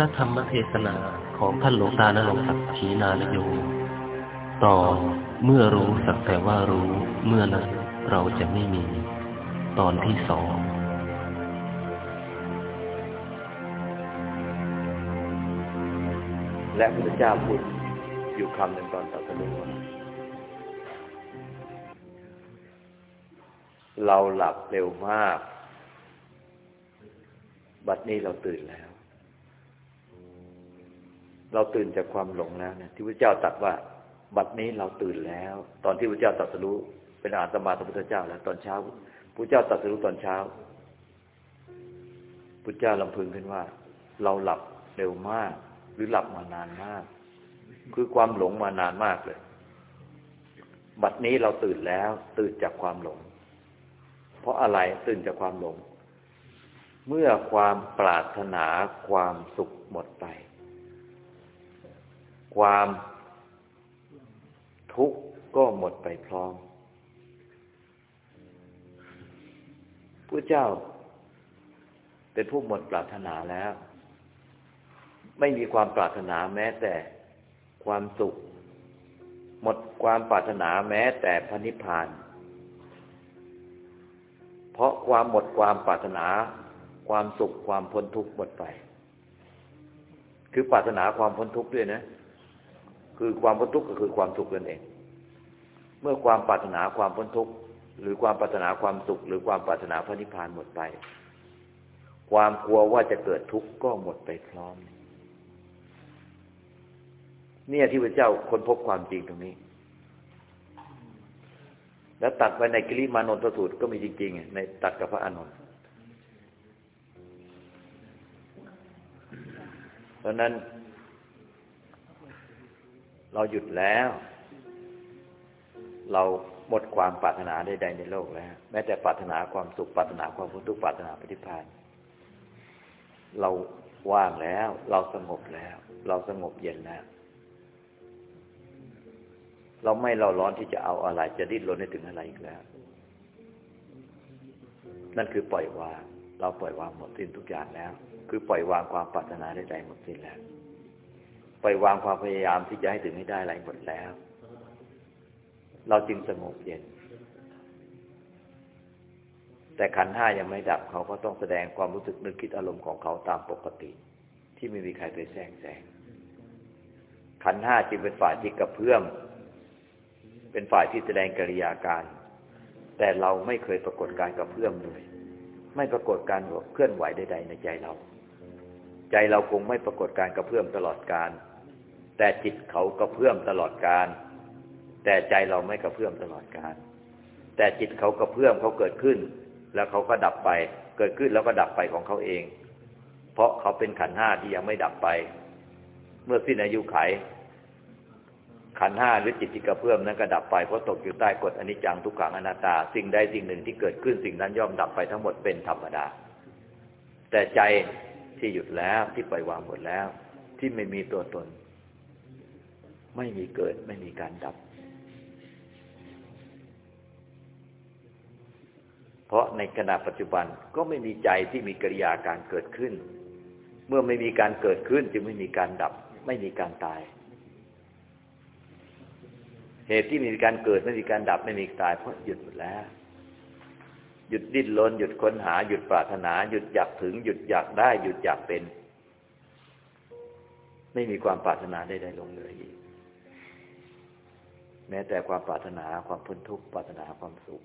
ระธรรมเทศนาของท่านหลวงตานรงศักดิ์ชีนานโยตอนเมื่อรู้สักแต่ว่ารู้เมื่อนั้นเราจะไม่มี ตอนที่สองและพระเจ้าพูดอยู่คำหนึ่งตอนตรัสรู้เราหลับเร็วมาก บัดนี้เราตื่นแล้ว เราตื่นจากความหลงแล้วเนี่ยที่พระเจ้าตรัสว่า บัดนี้เราตื่นแล้ว ตอนที่พระเจ้าตรัสรู้ เป็นอาตมาพระพุทธเจ้า แล้วตอนเช้าพระเจ้าตรัสรู้ตอนเช้าพระเจ้าลำพึงขึ้นว่า เราหลับเร็วมาก หรือหลับมานานมาก คือความหลงมานานมากเลย บัดนี้เราตื่นแล้ว ตื่นจากความหลง เพราะอะไรตื่นจากความหลง เมื่อความปรารถนาความสุขหมดไป ความทุกข์ก็หมดไปพร้อมพระเจ้า เป็นผู้หมดปรารถนาแล้ว ไม่มีความปรารถนาแม้แต่ความสุข หมดความปรารถนาแม้แต่พระนิพพาน เพราะความหมดความปรารถนาความสุขความพ้นทุกข์หมดไป คือปรารถนาความพ้นทุกข์ด้วยนะ คือความพ้นทุกข์ก็คือความสุขนั่นเอง เมื่อความปรารถนาความพ้นทุกข์หรือความปรารถนาความสุข หรือความปรารถนาพระนิพพานหมดไป ความกลัวว่าจะเกิดทุกข์ก็หมดไปพร้อม เนี่ยที่พระเจ้าค้นพบความจริงตรงนี้ แล้วตัดไว้ในกิริมานนทสูตรก็มีจริงๆในตัดกับพระอานนท์เพราะนั้น เราหยุดแล้ว เราหมดความปรารถนาใดๆในโลกแล้ว แม้แต่ปรารถนาความสุขปรารถนาความพ้นทุกข์ปรารถนาปฏิพานเราว่างแล้ว เราสงบแล้ว เราสงบเย็นแล้ว เราไม่เราร้อนที่จะเอาอะไรจะดิ้นรนให้ถึงอะไรอีกแล้ว นั่นคือปล่อยวาง เราปล่อยวางหมดสิ้นทุกอย่างแล้ว คือปล่อยวางความปรารถนาใดๆหมดสิ้นแล้ว ปล่อยวางความพยายามที่จะให้ถึงให้ได้อะไรหมดแล้ว เราจึงสงบเย็น แต่ขันห้ายังไม่ดับเขาก็ต้องแสดงความรู้สึกนึกคิดอารมณ์ของเขาตามปกติ ที่ไม่มีใครไปแทรกแซงขันห้าจึงเป็นฝ่ายที่กระเพื่อมเป็นฝ่ายที่แสดงกิริยาการ แต่เราไม่เคยปรากฏการกระเพื่อมเลยไม่ปรากฏการเคลื่อนไหวใดๆในใจเรา ใจเราคงไม่ปรากฏการกระเพื่อมตลอดการ แต่จิตเขากระเพื่อมตลอดการ แต่ใจเราไม่กระเพื่อมตลอดการ แต่จิตเขากระเพื่อมเขาเกิดขึ้น แล้วเขาก็ดับไป เกิดขึ้นแล้วก็ดับไปของเขาเอง เพราะเขาเป็นขันห้าที่ยังไม่ดับไป เมื่อสิ้นอายุไข ขันห้าหรือจิตที่กระเพื่อมนั้นก็ดับไปเพราะตกอยู่ใต้กฎอนิจจังทุกขังอนัตตา สิ่งใดสิ่งหนึ่งที่เกิดขึ้นสิ่งนั้นย่อมดับไปทั้งหมดเป็นธรรมดา แต่ใจที่หยุดแล้วที่ปล่อยวางหมดแล้ว ที่ไม่มีตัวตน ไม่มีเกิดไม่มีการดับ เพราะในขณะปัจจุบันก็ไม่มีใจที่มีกิริยาการเกิดขึ้น เมื่อไม่มีการเกิดขึ้นจึงไม่มีการดับ ไม่มีการตาย เหตุที่มีการเกิดไม่มีการดับไม่มีตาย เพราะหยุดหมดแล้วหยุดดิ้นรนหยุดค้นหาหยุดปรารถนา หยุดอยากถึง หยุดอยากได้ หยุดอยากเป็น ไม่มีความปรารถนาใดๆลงเลยอีก แม้แต่ความปรารถนาความพ้นทุกข์ปรารถนาความสุข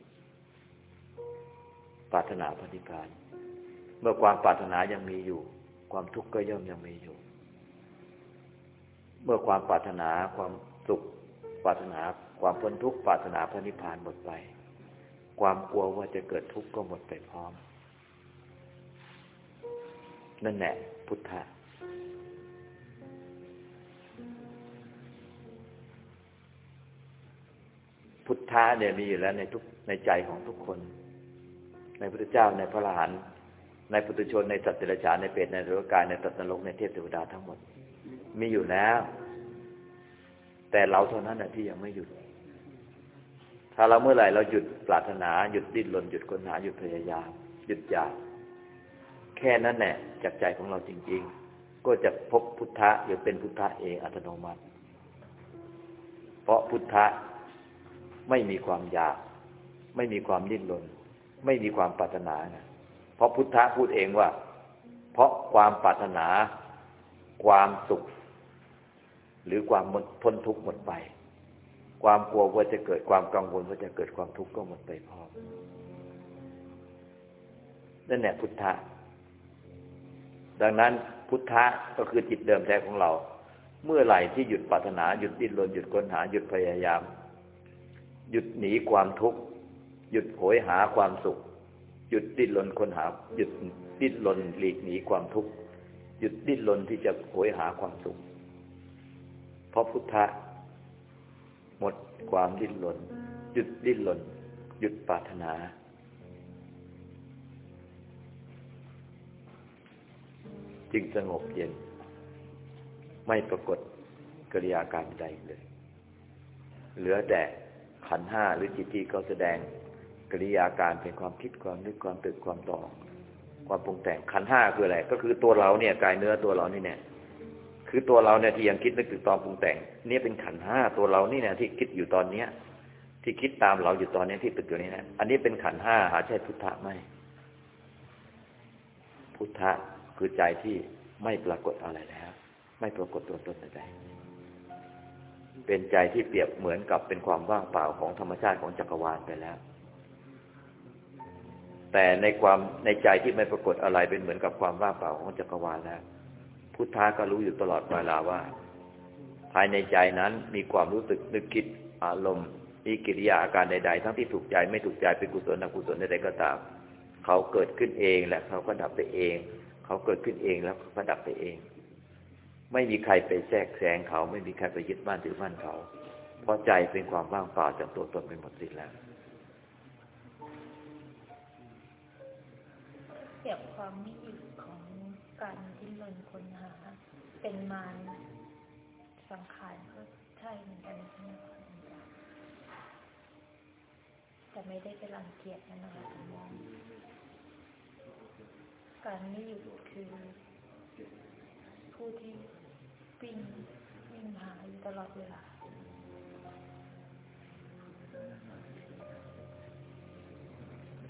ปรารถนาพระนิพพาน เมื่อความปรารถนายังมีอยู่ ความทุกข์ก็ย่อมยังมีอยู่ เมื่อความปรารถนาความสุข ปรารถนาความพ้นทุกข์ปรารถนาพระนิพพานหมดไป ความกลัวว่าจะเกิดทุกข์ก็หมดไปพร้อม นั่นแหละพุทธะ พุทธะเนี่ยมีอยู่แล้วในทุกในใจของทุกคน ในพระเจ้าในพระอรหันต์ในปุถุชนในสัตว์เดรัจฉานในเปรตในเทวกายในตัตนรกในเทพเทวดาทั้งหมด มีอยู่แล้ว แต่เราเท่านั้นนะที่ยังไม่หยุด ถ้าเราเมื่อไหร่เราหยุดปรารถนาหยุดดิ้นรนหยุดค้นหาหยุดพยายามหยุดอยากแค่นั้นแหละจากใจของเราจริง ๆ ก็จะพบพุทธะหรือเป็นพุทธะเองอัตโนมัติ เพราะพุทธะ ไม่มีความอยาก ไม่มีความดิ้นรน ไม่มีความปรารถนานะเพราะพุทธะพูดเองว่า เพราะความปรารถนา ความสุข หรือความพ้นทุกข์หมดไป ความกลัวว่าจะเกิดความกังวลว่าจะเกิดความทุกข์ก็หมดไปพร้อมนั่นแหละพุทธะ ดังนั้นพุทธะก็คือจิตเดิมแท้ของเรา เมื่อไหร่ที่หยุดปรารถนาหยุดดิ้นรนหยุดค้นหาหยุดพยายาม หยุดหนีความทุกข์หยุดโหยหาความสุข หยุดดิ้นรนค้นหา หยุดดิ้นรนหลีกหนีความทุกข์หยุดดิ้นรนที่จะโหยหาความสุข เพราะพุทธะหมดความดิ้นรนหยุดดิ้นรนหยุดปรารถนา จึงสงบเย็น ไม่ปรากฏกิริยาการใดเลย เหลือแต่ ขันห้าหรือจิตที่เขาแสดงกิริยาการเป็นความคิดความนึกความตึกความต่อความปรุงแต่งขันห้าคืออะไร ก็คือตัวเราเนี่ยกายเนื้อตัวเรานี่เนี่ยคือตัวเราเนี่ยที่ยังคิดนึกตึกตองปรุงแต่งนี่เป็นขันห้าตัวเรานี่เนี่ยที่คิดอยู่ตอนเนี้ย ที่คิดตามเราอยู่ตอนนี้ที่ตึกอยู่นี่นะอันนี้เป็นขันห้าหาใช่พุทธะไหมพุทธะคือใจที่ไม่ปรากฏอะไรแล้ว ไม่ปรากฏตัวตนใด เป็นใจที่เปรียบเหมือนกับเป็นความว่างเปล่าของธรรมชาติของจักรวาลไปแล้ว แต่ในความในใจที่ไม่ปรากฏอะไรเป็นเหมือนกับความว่างเปล่าของจักรวาลแล้ว พุทธะก็รู้อยู่ตลอดเวลาว่า ภายในใจนั้นมีความรู้สึกนึกคิดอารมณ์มีกิริยาอาการใด ๆ ทั้งที่ถูกใจไม่ถูกใจเป็นกุศลอกุศลใดๆก็ตามเขาเกิดขึ้นเองและเขาก็ดับไปเอง เขาเกิดขึ้นเองแล้วก็ดับไปเอง ไม่มีใครไปแทรกแซงเขา ไม่มีใครไปยึดมั่นถือมั่นเขา เพราะใจเป็นความว่างเปล่าจากตัวตนเป็นหมดสิ้นแล้วเปรียบความไม่หยุดของการดิ้นรนค้นหา เป็นมารสังขารก็ใช่เหมือนกันใช่ไหมคะแต่ไม่ได้เป็นรังเกียจนะคะมองการไม่หยุดคือผู้ที่ วิ่งวิ่งหาอยู่ตลอดเวลา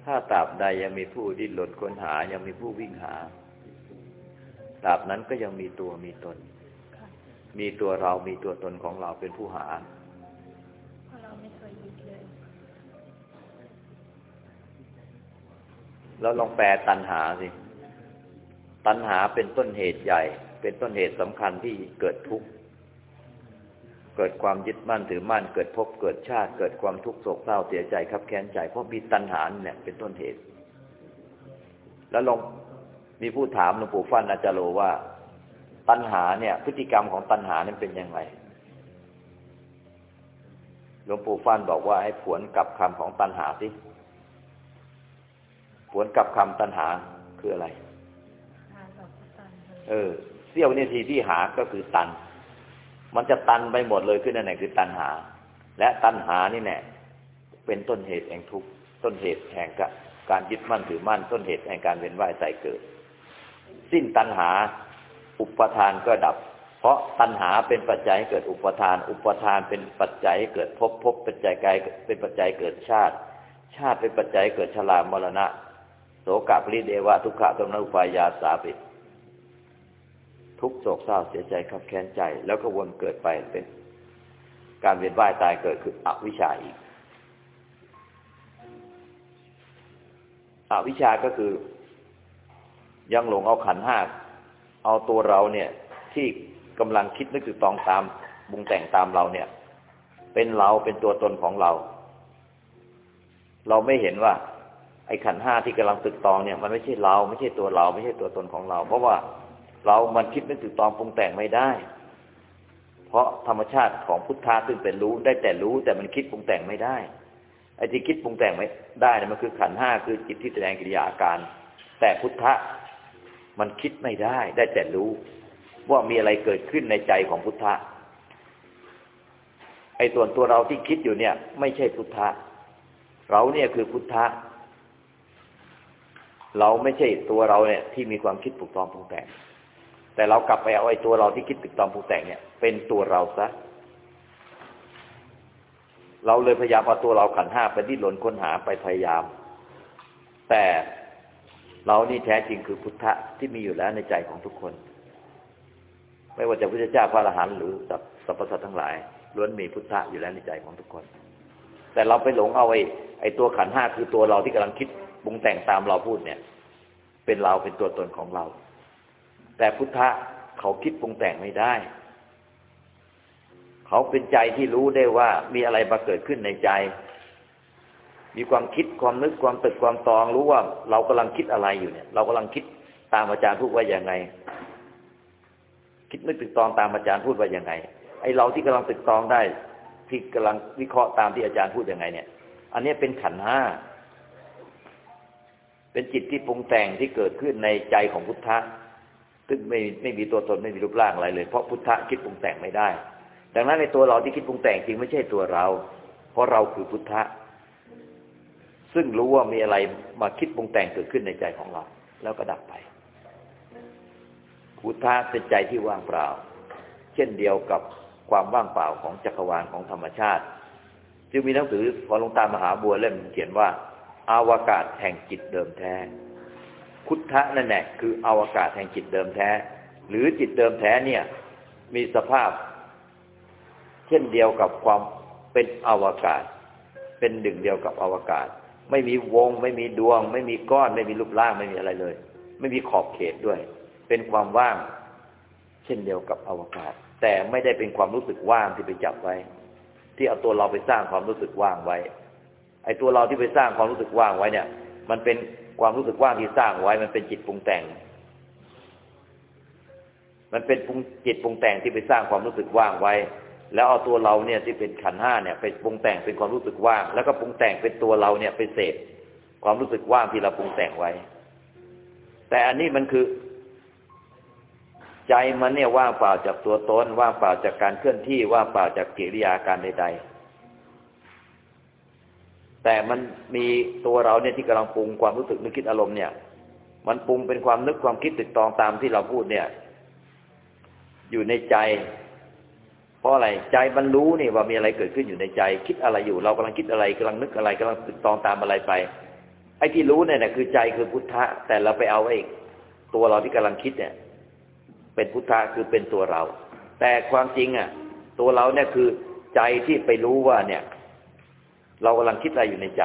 ถ้าตราบใดยังมีผู้ดิ้นรนค้นหา ยังมีผู้วิ่งหาตราบนั้นก็ยังมีตัวมีตน มีตัวเรามีตัวตนของเราเป็นผู้หาเพราะเราไม่เคยหยุดเลยแล้วลองแปลตัณหาสิ ตัณหาเป็นต้นเหตุใหญ่ เป็นต้นเหตุสำคัญที่เกิดทุกข์เกิดความยึดมั่นถือมั่น เกิดภพเกิดชาติ เกิดความทุกข์โศกเศร้าเสียใจขับแค้นใจเพราะมีตัณหาเนี่ยเป็นต้นเหตุ แล้วลองมีผู้ถามหลวงปู่ฟันอาจารย์โลว่า ตัณหาเนี่ย พฤติกรรมของตัณหานั้นเป็นยังไงหลวงปู่ฟันบอกว่าให้ผวนกับคำของตัณหาสิผวนกับคำตัณหาคืออะไร เออเสี้ยวนาทีที่หาก็คือตัน มันจะตันไปหมดเลยขึ้นนั่นแหละคือตันหา และตันหานี่แน่เป็นต้นเหตุแห่งทุกข์ต้นเหตุแห่งการยึดมั่นถือมั่น ต้นเหตุแห่งการเวียนว่ายใจเกิด สิ้นตันหาอุปทานก็ดับ เพราะตัณหาเป็นปัจจัยให้เกิดอุปทาน อุปทานเป็นปัจจัยให้เกิดภพภพเป็นปัจจัยกายเป็นปัจจัยเกิดชาติ ชาติเป็นปัจจัยเกิดชรามรณะโสกปริเดวะทุกขะตมนุปายาสาปิ ทุกโศกเศร้าเสียใจขับแค้นใจ แล้วก็วนเกิดไปเป็น การเวียนว่ายตายเกิดคืออวิชชาอีกอวิชชาก็คือ ยังหลงเอาขันห้าเอาตัวเราเนี่ย ที่กำลังคิดนึกถึงตองตามบุงแต่งตามเราเนี่ย เป็นเราเป็นตัวตนของเรา เราไม่เห็นว่า ไอ้ขันห้าที่กำลังตึกตองเนี่ย มันไม่ใช่เราไม่ใช่ตัวเรา ไม่ใช่ตัวตนของเรา เพราะว่า เรามันคิดนึกถึงตอนปรุงแต่งไม่ได้ เพราะธรรมชาติของพุทธะซึ่งเป็นรู้ได้แต่รู้แต่มันคิดปรุงแต่งไม่ได้ไอ้ที่คิดปรุงแต่งไม่ได้นี่ยมันคือขันห้าคือจิตที่แสดงกิริยาอาการ แต่พุทธะมันคิดไม่ได้ ได้แต่รู้ ว่ามีอะไรเกิดขึ้นในใจของพุทธะไอ้ตัวตัวเราที่คิดอยู่เนี่ย ไม่ใช่พุทธะเราเนี่ยคือพุทธะเราไม่ใช่ตัวเราเนี่ย ที่มีความคิดปลุกตองปรุงแต่ง แต่เรากลับไปเอาไอ้ตัวเราที่คิดตึกตองปรุงแต่งเนี่ย เป็นตัวเราซะเราเลยพยายามเอาตัวเราขันห้าไปดิ้นรนค้นหาไปพยายาม แต่เรานี่แท้จริงคือพุทธะที่มีอยู่แล้วในใจของทุกคน ไม่ว่าจะพุทธเจ้าพระอรหันต์หรือสรรพสัตว์ทั้งหลายล้วนมีพุทธะอยู่แล้วในใจของทุกคน แต่เราไปหลงเอาไอ้ไอ้ตัวขันห้าคือตัวเราที่กำลังคิดปรุงแต่งตามเราพูดเนี่ย เป็นเราเป็นตัวตนของเรา แต่พุทธะเขาคิดปรุงแต่งไม่ได้ เขาเป็นใจที่รู้ได้ว่ามีอะไรมาเกิดขึ้นในใจ มีความคิดความนึกความตึกความตองรู้ว่าเรากำลังคิดอะไรอยู่เนี่ย เรากำลังคิดตามอาจารย์พูดว่าอย่างไง คิดนึกตึกตองตามอาจารย์พูดว่าอย่างไง ไอเราที่กำลังตึกตองได้ ที่กำลังวิเคราะห์ตามที่อาจารย์พูดยังไง เนี่ย อันนี้เป็นขันห้าเป็นจิตที่ปรุงแต่งที่เกิดขึ้นในใจของพุทธะ ซึ่งไม่ไม่มีตัวตนไม่มีรูปร่างอะไรเลย เพราะพุทธะคิดปรุงแต่งไม่ได้ ดังนั้นในตัวเราที่คิดปรุงแต่งจริงไม่ใช่ตัวเรา เพราะเราคือพุทธะ ซึ่งรู้ว่ามีอะไรมาคิดปรุงแต่งเกิดขึ้นในใจของเรา แล้วก็ดับไป พุทธะเป็นใจที่ว่างเปล่า เช่นเดียวกับความว่างเปล่าของจักรวาลของธรรมชาติ จึงมีหนังสือของหลวงตามหาบัวเล่มเขียนว่า อาวากาศแห่งจิตเดิมแท้ พุทธะนั่นแหละคืออวกาศแห่งจิตเดิมแท้ หรือจิตเดิมแท้เนี่ย มีสภาพ เช่นเดียวกับความเป็นอวกาศ เป็นดึงเดียวกับอวกาศ ไม่มีวง ไม่มีดวง ไม่มีก้อน ไม่มีรูปร่างไม่มีอะไรเลย ไม่มีขอบเขตด้วย เป็นความว่าง เช่นเดียวกับอวกาศ แต่ไม่ได้เป็นความรู้สึกว่างที่ไปจับไว้ ที่เอาตัวเราไปสร้างความรู้สึกว่างไว้ไอ้ตัวเราที่ไปสร้างความรู้สึกว่างไว้เนี่ย มันเป็น ความรู้สึกว่างที่สร้างไว้ มันเป็นจิตปรุงแต่ง มันเป็นปรุงจิตปรุงแต่งที่ไปสร้างความรู้สึกว่างไว้ แล้วเอาตัวเราเนี่ยที่เป็นขันห้าเนี่ยไปปรุงแต่งเป็นความรู้สึกว่าง แล้วก็ปรุงแต่งเป็นตัวเราเนี่ยไปเสพความรู้สึกว่างที่เราปรุงแต่งไว้ แต่อันนี้มันคือ ใจมันเนี่ยว่างเปล่าจากตัวตนว่างเปล่าจากการเคลื่อนที่ว่างเปล่าจากกิริยาการใด ๆ แต่มันมีตัวเราเนี่ยที่กำลังปรุงความรู้สึกนึกคิดอารมณ์เนี่ย มันปรุงเป็นความนึกความคิดตึกตองตามที่เราพูดเนี่ย อยู่ในใจ เพราะอะไรใจมันรู้นี่ว่ามีอะไรเกิดขึ้นอยู่ในใจ คิดอะไรอยู่ เรากำลังคิดอะไรกำลังนึกอะไรกำลังตึกตองตามอะไรไป ไอ้ที่รู้เนี่ยนะคือใจคือพุทธะ แต่เราไปเอาไอ้ตัวเราที่กำลังคิดเนี่ย เป็นพุทธะคือเป็นตัวเรา แต่ความจริงอะ ตัวเราเนี่ยคือใจที่ไปรู้ว่าเนี่ย เรากำลังคิดอะไรอยู่ในใจ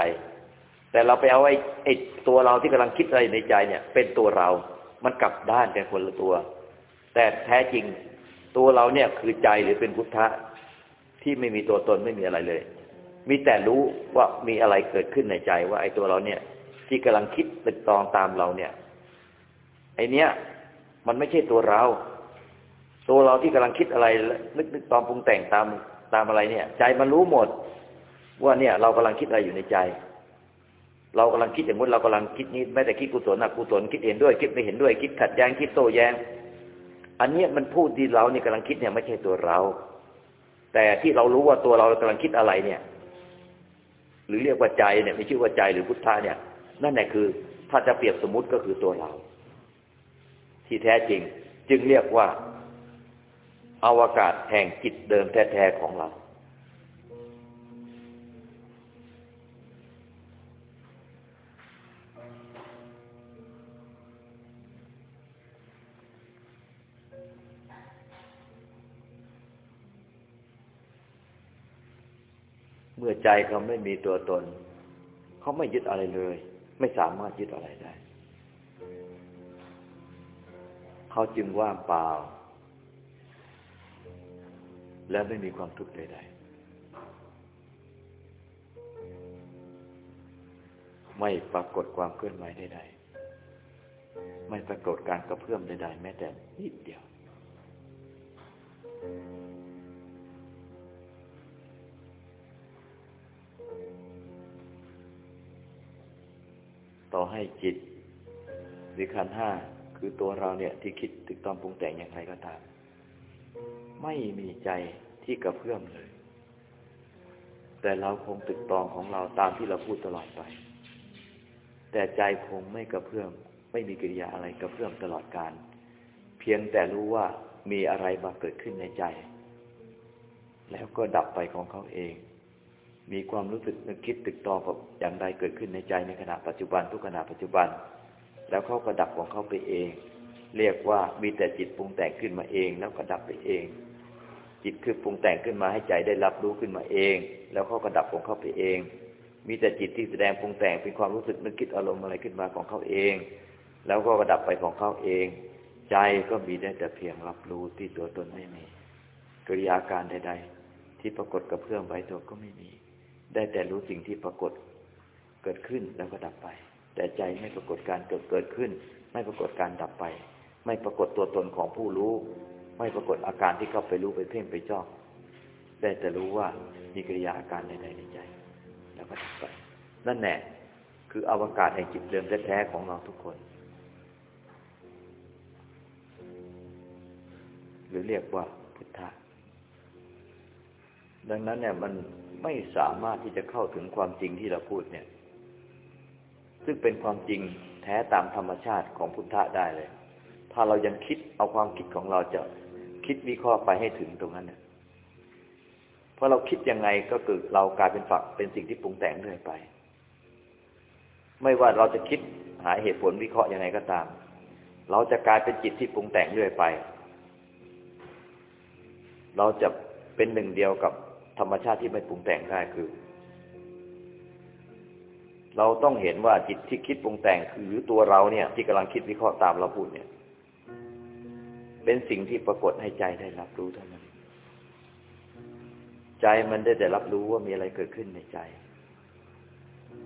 แต่เราไปเอาไอ้ไอ้ตัวเราที่กำลังคิดอะไรในใจเนี่ย เป็นตัวเรา มันกลับด้านกันคนละตัว แต่แท้จริงตัวเราเนี่ยคือใจหรือเป็นพุทธะที่ไม่มีตัวตนไม่มีอะไรเลย มีแต่รู้ว่ามีอะไรเกิดขึ้นในใจว่าไอ้ตัวเราเนี่ย ที่กำลังคิดตึกตองตามเราเนี่ย ไอ้เนี้ยมันไม่ใช่ตัวเรา ตัวเราที่กำลังคิดอะไรนึกนึกตองปรุงแต่งตามตามอะไรเนี่ย ใจมันรู้หมด ว่าเนี่ย เรากำลังคิดอะไรอยู่ในใจ เรากำลังคิดอย่างนู้นเรากำลังคิดนี้ไม่แต่คิดกุศลอกุศลคิดเห็นด้วย คิดไม่เห็นด้วย คิดขัดแย้งคิดโต้แย้ง อันนี้มันพูดที่เราเนี่ยกำลังคิดเนี่ยไม่ใช่ตัวเรา แต่ที่เรารู้ว่าตัวเรากำลังคิดอะไรเนี่ย หรือเรียกว่าใจเนี่ยไม่ชื่อว่าใจหรือพุทธะเนี่ย นั่นแหละคือ ถ้าจะเปรียบสมมุติก็คือตัวเรา ที่แท้จริง จึงเรียกว่าอาวกาศแห่งจิตเดิมแท้ๆของเรา ใจเขาไม่มีตัวตน เขาไม่ยึดอะไรเลย ไม่สามารถยึดอะไรได้ เขาจึงว่างเปล่า และไม่มีความทุกข์ใดๆไม่ปรากฏความเคลื่อนไหวใดๆไม่ปรากฏการกระเพื่อมใดๆแม้แต่นิดเดียว ต่อให้จิตหรือขันห้าคือตัวเราเนี่ยที่คิดตึกต้องปรุงแต่งอย่างไรก็ตาม ไม่มีใจที่กระเพื่อมเลย แต่เราคงตึกตองของเราตามที่เราพูดตลอดไป แต่ใจคงไม่กระเพื่อม ไม่มีกิริยาอะไรกระเพื่อมตลอดการ เพียงแต่รู้ว่ามีอะไรมาเกิดขึ้นในใจ แล้วก็ดับไปของเขาเอง มีความรู้สึกนึกคิดตึกตองกับอย่างใดเกิดขึ้นในใจในขณะปัจจุบันทุกขณะปัจจุบัน แล้วเขาก็ดับของเขาไปเอง เรียกว่ามีแต่จิตปรุงแต่งขึ้นมาเอง แล้วก็ดับไปเอง จิตคือปรุงแต่งขึ้นมาให้ใจได้รับรู้ขึ้นมาเอง แล้วเขาก็ดับของเขาไปเอง มีแต่จิตที่แสดงปรุงแต่งเป็นความรู้สึกนึกคิดอารมณ์อะไรขึ้นมาของเขาเอง แล้วก็กระดับไปของเขาเอง ใจก็มีได้แต่เพียงรับรู้ที่ตัวตนไม่มีกิริยาการใด ๆ ที่ปรากฏกับเพื่อนไว้ตัวก็ไม่มี ได้แต่รู้สิ่งที่ปรากฏเกิดขึ้นแล้วก็ดับไป แต่ใจไม่ปรากฏการเกิดเกิดขึ้น ไม่ปรากฏการดับไป ไม่ปรากฏตัวตนของผู้รู้ ไม่ปรากฏอาการที่เข้าไปรู้ไปเพ่งไปจ้องได้แต่รู้ว่ามีกิริยาอาการใดๆในใจ แล้วก็ดับไป นั่นแหละคืออวกาศแห่งจิตเดิมแท้ๆของเราทุกคน หรือเรียกว่าพุทธะดังนั้นเนี่ยมัน ไม่สามารถที่จะเข้าถึงความจริงที่เราพูดเนี่ย ซึ่งเป็นความจริงแท้ตามธรรมชาติของพุทธะได้เลย ถ้าเรายังคิดเอาความคิดของเราจะคิดวิเคราะห์ไปให้ถึงตรงนั้นเนี่ยเพราะเราคิดยังไงก็คือเรากลายเป็นฝักเป็นสิ่งที่ปรุงแต่งเรื่อยไป ไม่ว่าเราจะคิดหาเหตุผลวิเคราะห์ยังไงก็ตาม เราจะกลายเป็นจิตที่ปรุงแต่งเรื่อยไป เราจะเป็นหนึ่งเดียวกับ ธรรมชาติที่ไม่ปรุงแต่งได้คือ เราต้องเห็นว่าจิตที่คิดปรุงแต่งคือตัวเราเนี่ย ที่กำลังคิดวิเคราะห์ตามเราพูดเนี่ย เป็นสิ่งที่ปรากฏให้ใจได้รับรู้เท่านั้น ใจมันได้แต่รับรู้ว่ามีอะไรเกิดขึ้นในใจ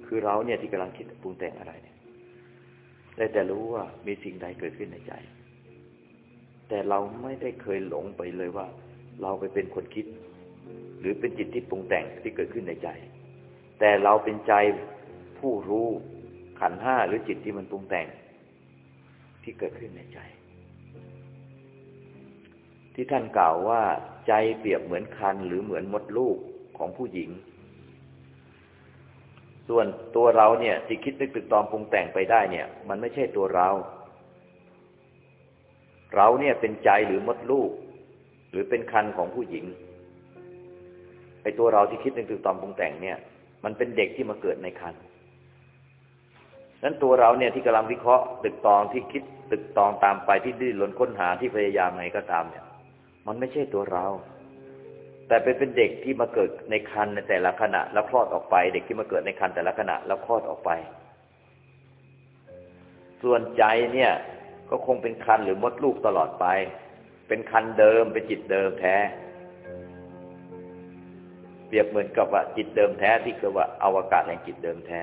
คือเราเนี่ยที่กำลังคิดปรุงแต่งอะไรเนี่ยได้แต่รู้ว่ามีสิ่งใดเกิดขึ้นในใจ แต่เราไม่ได้เคยหลงไปเลยว่า เราไปเป็นคนคิด รือเป็นจิตที่ปรุงแต่งที่เกิดขึ้นในใจ แต่เราเป็นใจผู้รู้ขันห้าหรือจิตที่มันปรุงแต่ง ที่เกิดขึ้นในใจ ที่ท่านกล่าวว่าใจเปรียบเหมือนคันหรือเหมือนมดลูกของผู้หญิง ส่วนตัวเราเนี่ยที่คิดนึกตึกตอมปรุงแต่งไปได้เนี่ย มันไม่ใช่ตัวเรา เราเนี่ยเป็นใจหรือมดลูก หรือเป็นคันของผู้หญิง ไอตัวเราที่คิดนึกถึงตอนปรุงแต่งเนี่ย มันเป็นเด็กที่มาเกิดในคันนั้นตัวเราเนี่ยที่กำลังวิเคราะห์ตึกตองที่คิดตึกตองตามไปที่ดิ้นรนค้นหาที่พยายามไงก็ตามเนี่ย มันไม่ใช่ตัวเรา แต่เป็นเป็นเด็กที่มาเกิดในคันในแต่ละขณะ แล้วคลอดออกไป เด็กที่มาเกิดในคันแต่ละขณะ แล้วคลอดออกไป ส่วนใจเนี่ย ก็คงเป็นคันหรือมดลูกตลอดไป เป็นคันเดิมเป็นจิตเดิมแท้ รียบเหมือนกับว่าจิตเดิมแท้ที่คือว่าอวกาศแห่งจิตเดิมแท้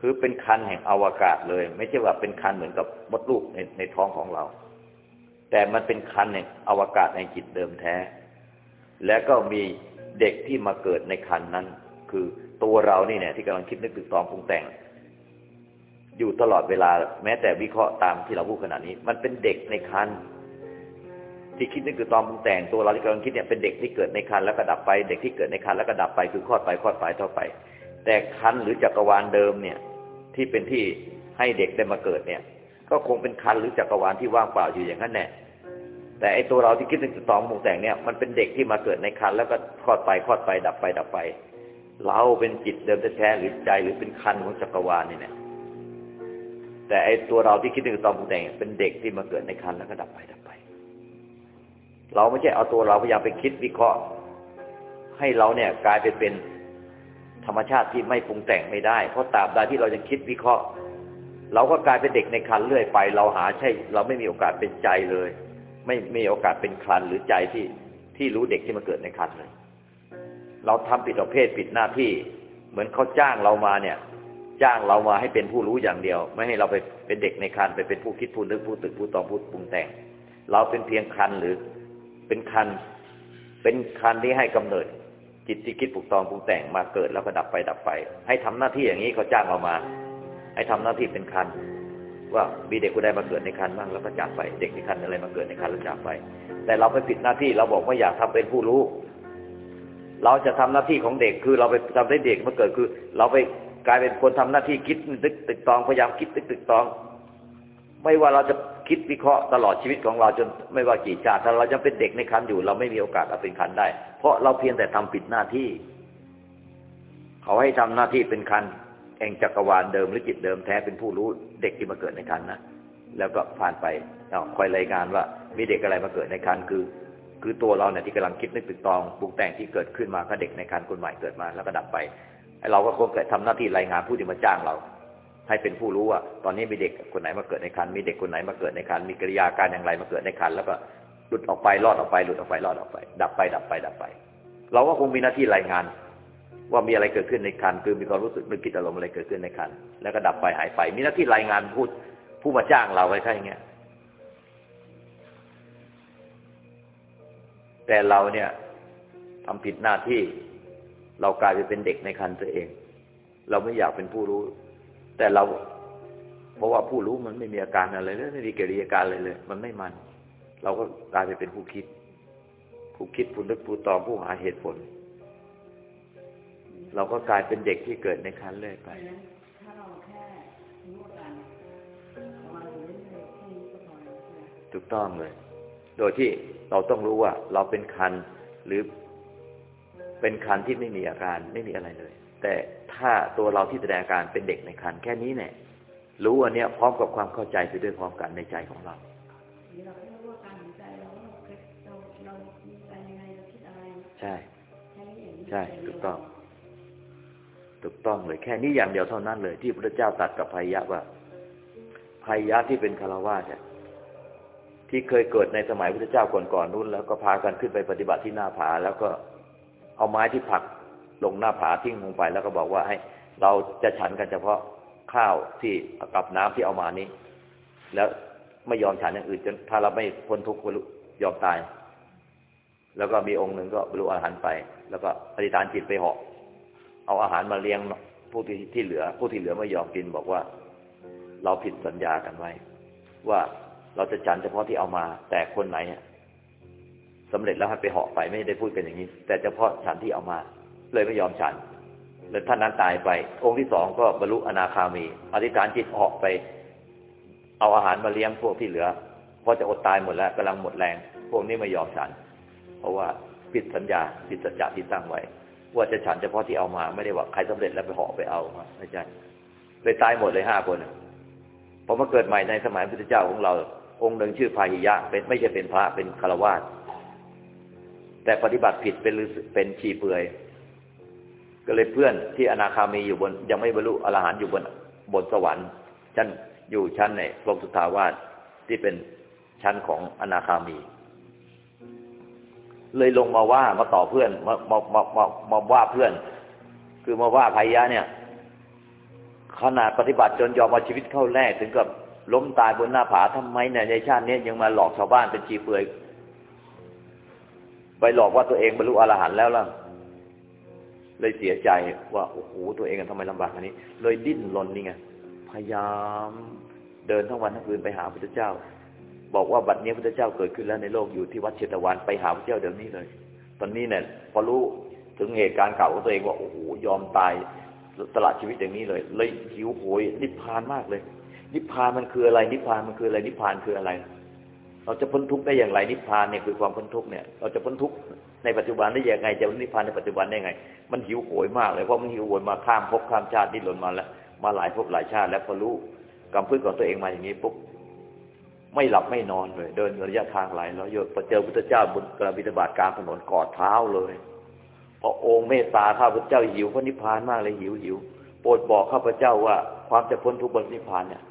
คือเป็นคันแห่งอวกาศเลย ไม่ใช่ว่าเป็นคันเหมือนกับมดลูกในในท้องของเรา แต่มันเป็นคันแห่งอวกาศแห่งจิตเดิมแท้ และก็มีเด็กที่มาเกิดในคันนั้น คือตัวเรานี่เนี่ยที่กำลังคิดนึกตึกตองปรุงแต่ง อยู่ตลอดเวลา แม้แต่วิเคราะห์ตามที่เราพูดขนาดนี้ มันเป็นเด็กในคัน ที่คิดนี่คือตอนปรุงแต่งตัวเราที่กำลังคิดเนี่ยเป็นเด็กที่เกิดในคันแล้วก็ดับไปเด็กที่เกิดในคันแล้วก็ดับไปคือคลอดไปคลอดไปเท่าไป แต่คันหรือจักรวาลเดิมเนี่ย ที่เป็นที่ให้เด็กได้มาเกิดเนี่ย ก็คงเป็นคันหรือจักรวาลที่ว่างเปล่าอยู่อย่างนั้นแน่แต่ไอตัวเราที่คิดนึกตองปรุงแต่งเนี่ยมันเป็นเด็กที่มาเกิดในคันแล้วก็คลอดไปคลอดไปดับไปดับไป เราเป็นจิตเดิมแท้หรือใจหรือเป็นคันของจักรวาลนี่เนี่ยแต่ไอตัวเราที่คิดนึกตองปรุงแต่งเป็นเด็กที่มาเกิดในคันแล้วก็ดับไปดับไป เราไม่ใช่เอาตัวเราพยายามไปคิดวิเคราะห์ ให้เราเนี่ยกลายไปเป็นธรรมชาติที่ไม่ปรุงแต่งไม่ได้ เพราะตราบใดที่เรายังคิดวิเคราะห์ เราก็กลายเป็นเด็กในคันเรื่อยไป เราหาใช่ เราไม่มีโอกาสเป็นใจเลย ไม่มีโอกาสเป็นคันหรือใจที่ที่รู้เด็กที่มาเกิดในคันเลย เราทำผิดประเภทผิดหน้าที่ เหมือนเขาจ้างเรามาเนี่ย จ้างเรามาให้เป็นผู้รู้อย่างเดียว ไม่ให้เราไปเป็นเด็กในคันไปเป็นผู้คิดผู้นึกผู้ตึกผู้ตองผู้ปรุงแต่ง เราเป็นเพียงคันหรือ เป็นคัน เป็นคันที่ให้กำเนิด จิตที่คิดปลุกตองปรุงแต่งมาเกิดแล้วก็ดับไปดับไป ให้ทำหน้าที่อย่างนี้เขาจ้างเรามา ให้ทำหน้าที่เป็นคัน ว่ามีเด็กคนใดมาเกิดในคันบ้างแล้วก็จากไปเด็กในคันอะไรมาเกิดในคันแล้วจากไป แต่เราไปผิดหน้าที่เราบอกว่าอยากทำเป็นผู้รู้ เราจะทำหน้าที่ของเด็กคือเราไปทำให้เด็กมาเกิดคือ เราไปกลายเป็นคนทำหน้าที่คิดตึกตึกตองพยายามคิดตึกตึกตอง ไม่ว่าเราจะ คิดวิเคราะห์ตลอดชีวิตของเราจนไม่ว่ากี่ชาติถ้าเราจะเป็นเด็กในคันอยู่ เราไม่มีโอกาสเอาเป็นคันได้ เพราะเราเพียงแต่ทำผิดหน้าที่ เขาให้ทำหน้าที่เป็นคันแห่งจักรวาลเดิมหรือจิตเดิมแท้เป็นผู้รู้เด็กที่มาเกิดในคันนะแล้วก็ผ่านไปเอาคอยรายงานว่า มีเด็กอะไรมาเกิดในคันคือ คือตัวเราเนี่ยที่กำลังคิดนึกตึกตองปรุงแต่งที่เกิดขึ้นมาก็เด็กในคันคนใหม่เกิดมาแล้วก็ดับไปเราก็คงเกิดทำหน้าที่รายงานผู้ที่มาจ้างเรา ให้เป็นผู้รู้ว่าตอนนี้มีเด็กคนไหนมาเกิดในคันมีเด็กคนไหนมาเกิดในคันมีกิริยาการอย่างไรมาเกิดในคันแล้วก็หลุดออกไปรอดออกไปหลุดออกไปรอดออกไป ดับไปดับไปดับไป เราก็คงมีหน้าที่รายงาน ว่ามีอะไรเกิดขึ้นในคันคือมีความรู้สึกนึกคิดอารมณ์อะไรเกิดขึ้นในคันแล้วก็ดับไปหายไป มีหน้าที่รายงานผู้ผู้มาจ้างเราไว้แค่อย่างเงี้ยแต่เราเนี่ยทำผิดหน้าที่ เรากลายไปเป็นเด็กในคันตัวเอง เราไม่อยากเป็นผู้รู้ แต่เรา เพราะว่าผู้รู้มันไม่มีอาการอะไรเลยไม่มีกิริยาการอะไรเลย มันไม่มัน เราก็กลายไปเป็นผู้คิด ผู้คิดผู้นึกผู้ตอบผู้หาเหตุผล เราก็กลายเป็นเด็กที่เกิดในคันเลยไปถูกต้องเลย โดยที่เราต้องรู้ว่า เราเป็นคันหรือเป็นคันที่ไม่มีอาการไม่มีอะไรเลย แต่ ถ้าตัวเราที่แสดงอาการเป็นเด็กในคันแค่นี้เนี่ยรู้อันเนี้ยพร้อมกับความเข้าใจไปด้วยพร้อมกันในใจของเราใช่ใช่ถูกต้อง ถูกต้องเลย แค่นี้อย่างเดียวเท่านั้นเลย ที่พระเจ้าตัดกับภัยยะว่าภัยยะที่เป็นคารวะเนี่ยที่เคยเกิดในสมัยพระเจ้าก่อนๆนู้นแล้วก็พากันขึ้นไปปฏิบัติที่หน้าผา แล้วก็เอาไม้ที่ผัก ลงหน้าผาทิ้งลงไปแล้วก็บอกว่าให้ เราจะฉันกันเฉพาะข้าวที่กับน้ำที่เอามานี้ แล้วไม่ยอมฉันอย่างอื่นจนถ้าเราไม่พ้นทุกข์ยอมตาย แล้วก็มีองค์หนึ่งก็บรรลุอาหารไป แล้วก็อธิษฐานจิตไปเหาะเอาอาหารมาเลี้ยงผู้ที่ที่เหลือ ผู้ที่เหลือไม่ยอมกินบอกว่า เราผิดสัญญากันไว้ ว่าเราจะฉันเฉพาะที่เอามา แต่คนไหนสำเร็จแล้วให้ไปเหาะไปไม่ได้พูดกันอย่างนี้ แต่เฉพาะฉันที่เอามา เลยไม่ยอมฉันแล้วท่านนั้นตายไป องค์ที่สองก็บรรลุอนาคามี อธิษฐานจิตเหาะไป เอาอาหารมาเลี้ยงพวกที่เหลือเพราะจะอดตายหมดแล้วกำลังหมดแรง พวกนี้ไม่ยอมฉัน เพราะว่าผิดสัญญาผิดสัจจะที่ตั้งไว้ ว่าจะฉันเฉพาะที่เอามา ไม่ได้ว่าใครสำเร็จแล้วไปเหาะไปเอามาไม่ใช่เลยตายหมดเลยห้าคนพอมาเกิดใหม่ในสมัยพุทธเจ้าของเรา องค์หนึ่งชื่อพาหิยะ เป็นไม่ใช่เป็นพระเป็นคารวาสแต่ปฏิบัติผิดเป็นเป็นชีเปือย ก็เลยเพื่อนที่อนาคามีอยู่บน ยังไม่บรรลุอรหันต์อยู่บนบนสวรรค์ชั้นอยู่ชั้นในพรมสุทาวาสที่เป็นชั้นของอนาคามี เลยลงมาว่ามาต่อเพื่อนมามามามามาว่าเพื่อน คือมาว่าพายะเนี่ย ขนาดปฏิบัติจนยอมเอาชีวิตเข้าแลกถึงกับล้มตายบนหน้าผาทำไมเนี่ยในชาตินี้ยังมาหลอกชาวบ้านเป็นชีเปลือยไปหลอกว่าตัวเองบรรลุอรหันต์แล้วล่ะ เลยเสียใจว่าโอ้โหตัวเองทำไมลำบากอันนี้ เลยดิ้นรนนี่ไงพยายามเดินทั้งวันทั้งคืนไปหาพระเจ้า บอกว่าบัดนี้พระเจ้าเกิดขึ้นแล้วในโลกอยู่ที่วัดเชตวันไปหาพระเจ้าเดี๋ยวนี้เลย ตอนนี้เนี่ยพอรู้ถึงเหตุการณ์เก่าของตัวเองว่าโอ้โหยอมตายตลาดชีวิตอย่างนี้เลย เลยหิวโหยนิพพานมากเลย นิพพานมันคืออะไร นิพพานมันคืออะไรนิพพานคืออะไร เราจะพ้นทุกข์ได้อย่างไรนิพพานเนี่ยคือความพ้นทุกข์เนี่ยเราจะพ้นทุกข์ในปัจจุบันได้อย่างไงจะพ้นนิพพานในปัจจุบันได้ไง มันหิวโหยมากเลยเพราะมันหิวโหยมาข้ามภพข้ามชาติดิ้นรนมาแล้วมาหลายภพหลายชาติ แล้วพอรู้กำพื้นของตัวเองมาอย่างนี้ปุ๊บไม่หลับไม่นอนเลย เดินระยะทางหลายแล้วโยพอเจอพุทธเจ้าบนกระบิดาบาตกลางถนนกอดเท้าเลยพอองค์เมตตาข้าพเจ้าหิวพระนิพพานมากเลยหิวหิวโปรดบอกข้าพเจ้าว่าความจะพ้นทุกข์บนนิพพานเนี่ย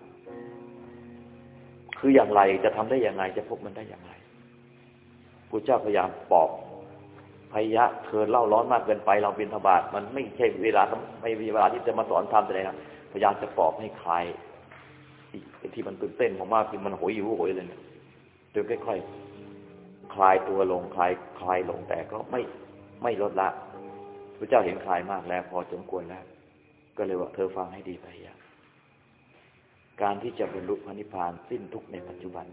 คืออย่างไรจะทำได้อย่างไรจะพบมันได้อย่างไรพระเจ้าพยายามปอบพยะเธอเล่าร้อนมากเกินไป เราเป็นธบาตมันไม่ใช่เวลาไม่มีเวลาที่จะมาสอนทำอะไรนะพยายามจะปอบให้คลายที่มันตื่นเต้นมากๆที่มันโหยหิวโหยเลยเนี่ยจนค่อยๆคลายตัวลงคลายคลายลงแต่ก็ไม่ไม่ลดละพระเจ้าเห็นคลายมากแล้ว พอสมควรแล้ว ก็เลยว่าเธอฟังให้ดีพยะ การที่จะบรรลุพระนิพพานสิ้นทุกในปัจจุบัน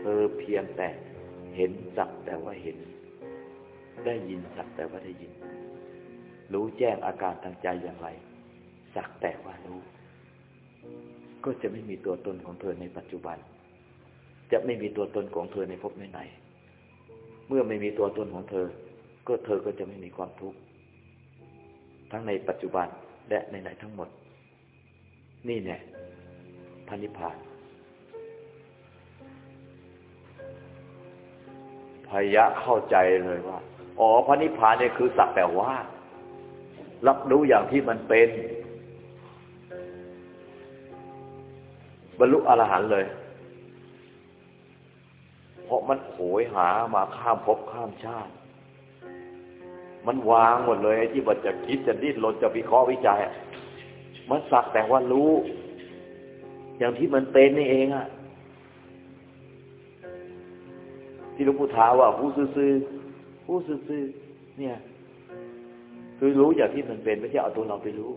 เธอเพียงแต่เห็นสักแต่ว่าเห็น ได้ยินสักแต่ว่าได้ยิน รู้แจ้งอาการทางใจอย่างไร สักแต่ว่ารู้ ก็จะไม่มีตัวตนของเธอในปัจจุบัน จะไม่มีตัวตนของเธอในภพไหนเมื่อไม่มีตัวตนของเธอ ก็เธอก็จะไม่มีความทุกข์ทั้งในปัจจุบันและในไหนทั้งหมด นี่เนี่ย พันิพาน พยะเข้าใจเลยว่า อ๋อพระนิพพานเนี่ยคือสักแต่ว่า รับรู้อย่างที่มันเป็น บรรลุอรหันต์เลย เพราะมันโหยหามาข้ามภพข้ามชาติ มันวางหมดเลยไอ้ที่มันจะคิดจะดิ้นรนจะวิเคราะห์วิจัยมันสักแต่ว่ารู้ อย่างที่มันเป็นนี่เองอะที่หลวงปู่ท้าว่าผู้ซื่อผู้ซื่อเนี่ย คือรู้อย่างที่มันเป็น ไม่ใช่เอาตัวเราไปรู้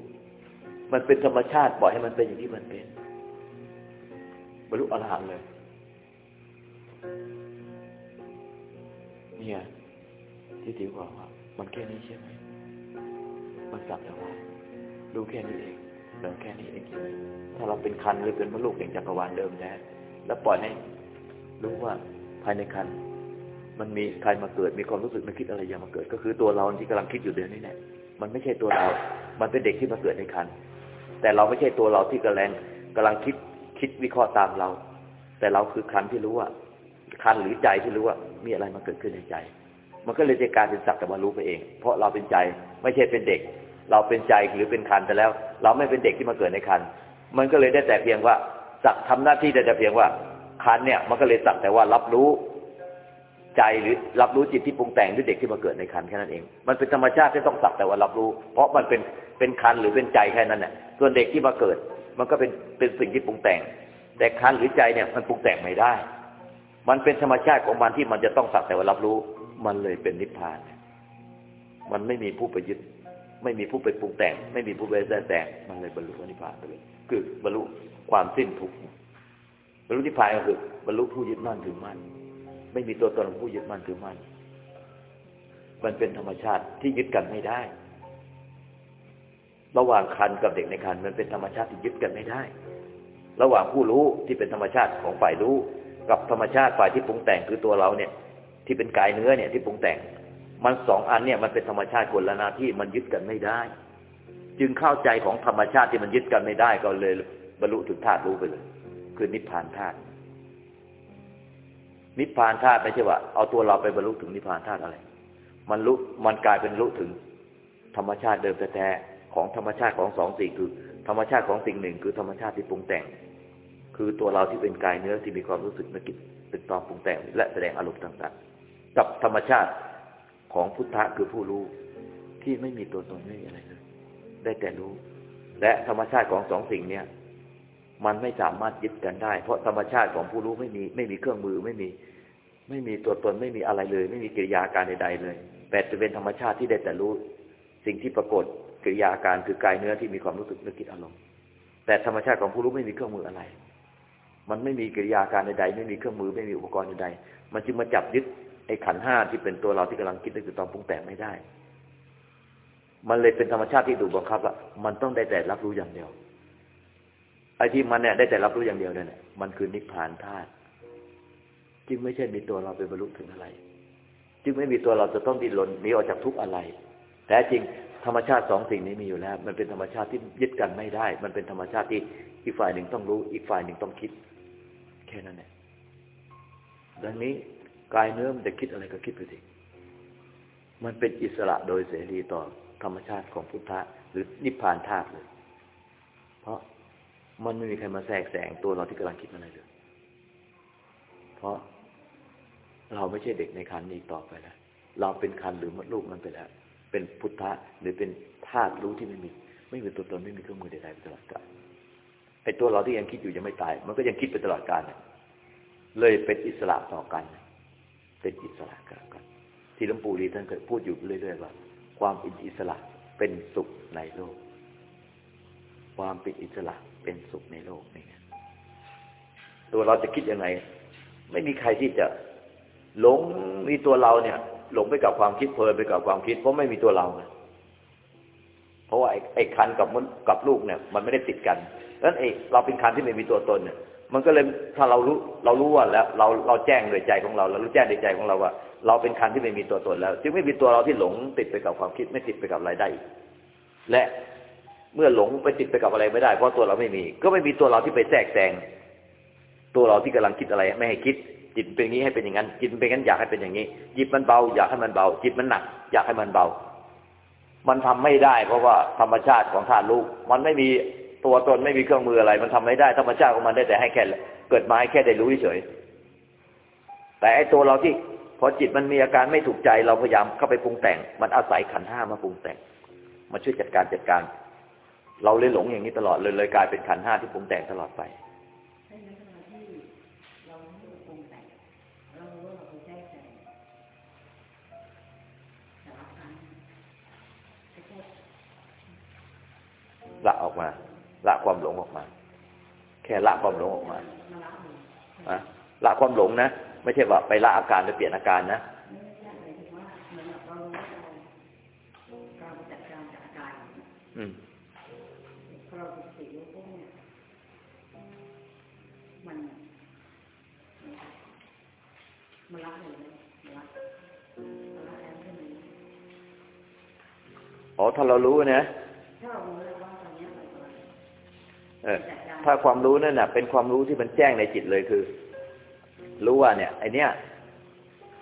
มันเป็นธรรมชาติปล่อยให้มันเป็นอย่างที่มันเป็นบรรลุอรหันต์เลย เนี่ย ที่ติ๋วบอกว่า มันแค่นี้ใช่ไหมมันสักแต่ว่ารู้แค่นี้เอง เดินแค่นี้เองถ้าเราเป็นคันหรือเป็นมรรลุแห่งจักรวาลเดิมแท้แล้วปล่อยให้รู้ว่าภายในคัน มันมีใครมาเกิด มีความรู้สึกนึกคิดอะไรอย่างมาเกิด ก็คือตัวเราที่กำลังคิดอยู่เดี๋ยวนี้เนี่ยมันไม่ใช่ตัวเรา มันเป็นเด็กที่มาเกิดในคัน แต่เราไม่ใช่ตัวเราที่กำลังกำลังคิดคิดวิเคราะห์ตามเรา แต่เราคือคันที่รู้ว่า คันหรือใจที่รู้ว่า มีอะไรมาเกิดขึ้นในใจ มันก็เลยจะกลายเป็นสักแต่ว่ารู้ไปเอง เพราะเราเป็นใจไม่ใช่เป็นเด็ก เราเป็นใจหรือเป็นคันแต่แล้ว เราไม่เป็นเด็กที่มาเกิดในคันมันก็เลยได้แต่เพียงว่าสักทำหน้าที่ได้แต่เพียงว่าคันเนี่ย มันก็เลยสักแต่ว่ารับรู้ใจหรือรับรู้จิตที่ปรุงแต่งด้วยเด็กที่มาเกิดในคันแค่นั้นเอง มันเป็นธรรมชาติที่ต้องสักแต่ว่ารับรู้ เพราะมันเป็นเป็นคันหรือเป็นใจแค่นั้นแหละส่วนเด็กที่มาเกิด มันก็เป็นเป็นสิ่งที่ปรุงแต่ง แต่คันหรือใจเนี่ยมันปรุงแต่งไม่ได้ มันเป็นธรรมชาติของมันที่มันจะต้องสักแต่ว่ารับรู้ มันเลยเป็นนิพพาน มันไม่มีผู้ไปยึด ไม่มีผู้ไปปรุงแต่ง ไม่มีผู้ไปแทรกแต่งมันเลยบรรลุนิพพานไปเลยคือบรรลุความสิ้นทุกข์บรรลุนิพพานก็คือบรรลุผู้ยึดมั่นถือมั่นไม่มีตัวตนผู้ยึดมั่นถือมั่นมันเป็นธรรมชาติที่ยึดกันไม่ได้ ระหว่างคันกับเด็กในคันมันเป็นธรรมชาติที่ยึดกันไม่ได้ ระหว่างผู้รู้ที่เป็นธรรมชาติของฝ่ายรู้ กับธรรมชาติฝ่ายที่ปรุงแต่งคือตัวเราเนี่ย ที่เป็นกายเนื้อเนี่ยที่ปรุงแต่ง มันสองอันเนี่ยมันเป็นธรรมชาติคนละหน้าที่มันยึดกันไม่ได้ จึงเข้าใจของธรรมชาติที่มันยึดกันไม่ได้ก็เลย บรรลุถึงธาตุรู้ไปเลย คือนิพพานธาตุนิพพานธาตุไม่ใช่ว่าเอาตัวเราไปบรรลุถึงนิพพานธาตุอะไร มันรู้มันกลายเป็นรู้ถึง ธรรมชาติเดิมแท้ๆของธรรมชาติของสองสิ่งคือ ธรรมชาติของสิ่งหนึ่ง คือธรรมชาติที่ปรุงแต่ง คือตัวเราที่เป็นกายเนื้อที่มีความรู้สึกนึกคิดเป็นตอปรุงแต่ง และแสดงอารมณ์ต่างๆ กับธรรมชาติ ของพุทธะคือผู้รู้ ที่ไม่มีตัวตนไม่มีอะไรเลยได้แต่รู้ และธรรมชาติของสองสิ่งเนี้ยมันไม่สามารถยึดกันได้ เพราะธรรมชาติของผู้รู้ไม่มีไม่มีเครื่องมือไม่มี ไม่มีตัวตนไม่มีอะไรเลย ไม่มีกิริยาการใดๆเลยแต่จะเป็นธรรมชาติที่ได้แต่รู้ สิ่งที่ปรากฏกิริยาการคือกายเนื้อที่มีความรู้สึกนึกคิดอารมณ์แต่ธรรมชาติของผู้รู้ไม่มีเครื่องมืออะไร มันไม่มีกิริยาการใดๆไม่มีเครื่องมือไม่มีอุปกรณ์ใดๆมันจึงมาจับยึด อ้ขันห้าที่เป็นตัวเราที่กำลังคิดนึกคือตอนปรุงแต่งไม่ได้ มันเลยเป็นธรรมชาติที่ดูบังคับว่ามันต้องได้แต่รับรู้อย่างเดียว ไอ้ที่มันเนี่ยได้แต่รับรู้อย่างเดียวเนี่ยมันคือนิพพานธาตุจึงไม่ใช่มีตัวเราไปบรรลุถึงอะไร จึงไม่มีตัวเราจะต้องดิ้นรนหนีออกจากทุกอะไร แต่จริงธรรมชาติสองสิ่งนี้มีอยู่แล้ว มันเป็นธรรมชาติที่ยึดกันไม่ได้ มันเป็นธรรมชาติที่อีกฝ่ายหนึ่งต้องรู้ อีกฝ่ายหนึ่งต้องคิด แค่นั้นแหละดังนี้ กายเนื้อมันจะคิดอะไรก็คิดไปสิมันเป็นอิสระโดยเสรีต่อธรรมชาติของพุทธะหรือนิพพานธาตุเลย เพราะมันไม่มีใครมาแทรกแซงตัวเราที่กำลังคิดอะไรเลย เพราะเราไม่ใช่เด็กในคันนี้ต่อไปแล้ว เราเป็นคันหรือมดลูกมันไปแล้ว เป็นพุทธะหรือเป็นธาตุรู้ที่ไม่มี ไม่มีตัวตนไม่มีเครื่องมือใดๆไปตลอดกาลไอ้ตัวเราที่ยังคิดอยู่ยังไม่ตาย มันก็ยังคิดไปตลอดกาลเลยเป็นอิสระต่อกันเเป็นอิสระกันที่หลวงปู่ดีท่านเคยพูดอยู่เรื่อยๆว่า ความเป็นอิสระเป็นสุขในโลก ความเป็นอิสระเป็นสุขในโลกนี่ตัวเราจะคิดยังไง ไม่มีใครที่จะหลงมีตัวเราเนี่ย หลงไปกับความคิดเพลินไปกับความคิด เพราะไม่มีตัวเราเพราะว่าไอ้ไอ้คันกับมันกับลูกเนี่ย มันไม่ได้ติดกันดังนั้นไอ้เราเป็นคันที่ไม่มีตัวตนเนี่ย มันก็เลยถ้าเรารู้เรารู้ว่าแล้วเราเราแจ้งโดยใจของเราเรารู้แจ้งโดยใจของเราว่า เราเป็นคันที่ไม่มีตัวตนแล้ว จึงไม่มีตัวเราที่หลงติดไปกับความคิดไม่ติดไปกับอะไรได้ และเมื่อหลงไปติดไปกับอะไรไม่ได้ เพราะตัวเราไม่มี ก็ไม่มีตัวเราที่ไปแทรกแซงตัวเราที่กำลังคิดอะไร ไม่ให้คิด จิตเป็นอย่างนี้ให้เป็นอย่างนั้น จิตเป็นอย่างนั้นอยากให้เป็นอย่างนี้ จิตมันเบา อยากให้มันเบา จิตมันหนัก อยากให้มันเบา มันทำไม่ได้ เพราะว่าธรรมชาติของธาตุรู้มันไม่มี ตัวตนไม่มีเครื่องมืออะไร มันทำไม่ได้ธรรมชาติของมันได้แต่ให้แค่เกิดมาให้แค่ได้รู้เฉยแต่ไอ้ตัวเราที่พอจิตมันมีอาการไม่ถูกใจเราพยายามเข้าไปปรุงแต่ง มันอาศัยขันห้ามาปรุงแต่งมาช่วยจัดการจัดการ เราเลยหลงอย่างนี้ตลอดเลยเลยกลายเป็นขันห้าที่ปรุงแต่งตลอดไปละออกมา ละความหลงออกมา แค่ละความหลงออกมาอะละความหลงนะไม่ใช่ว่าไปละอาการไปเปลี่ยนอาการนะอืมอ๋อถ้าเรารู้นะเออ ถ้าความรู้นั่นน่ะเป็นความรู้ที่มันแจ้งในจิตเลยคือ รู้ว่าเนี่ยไอเนี้ย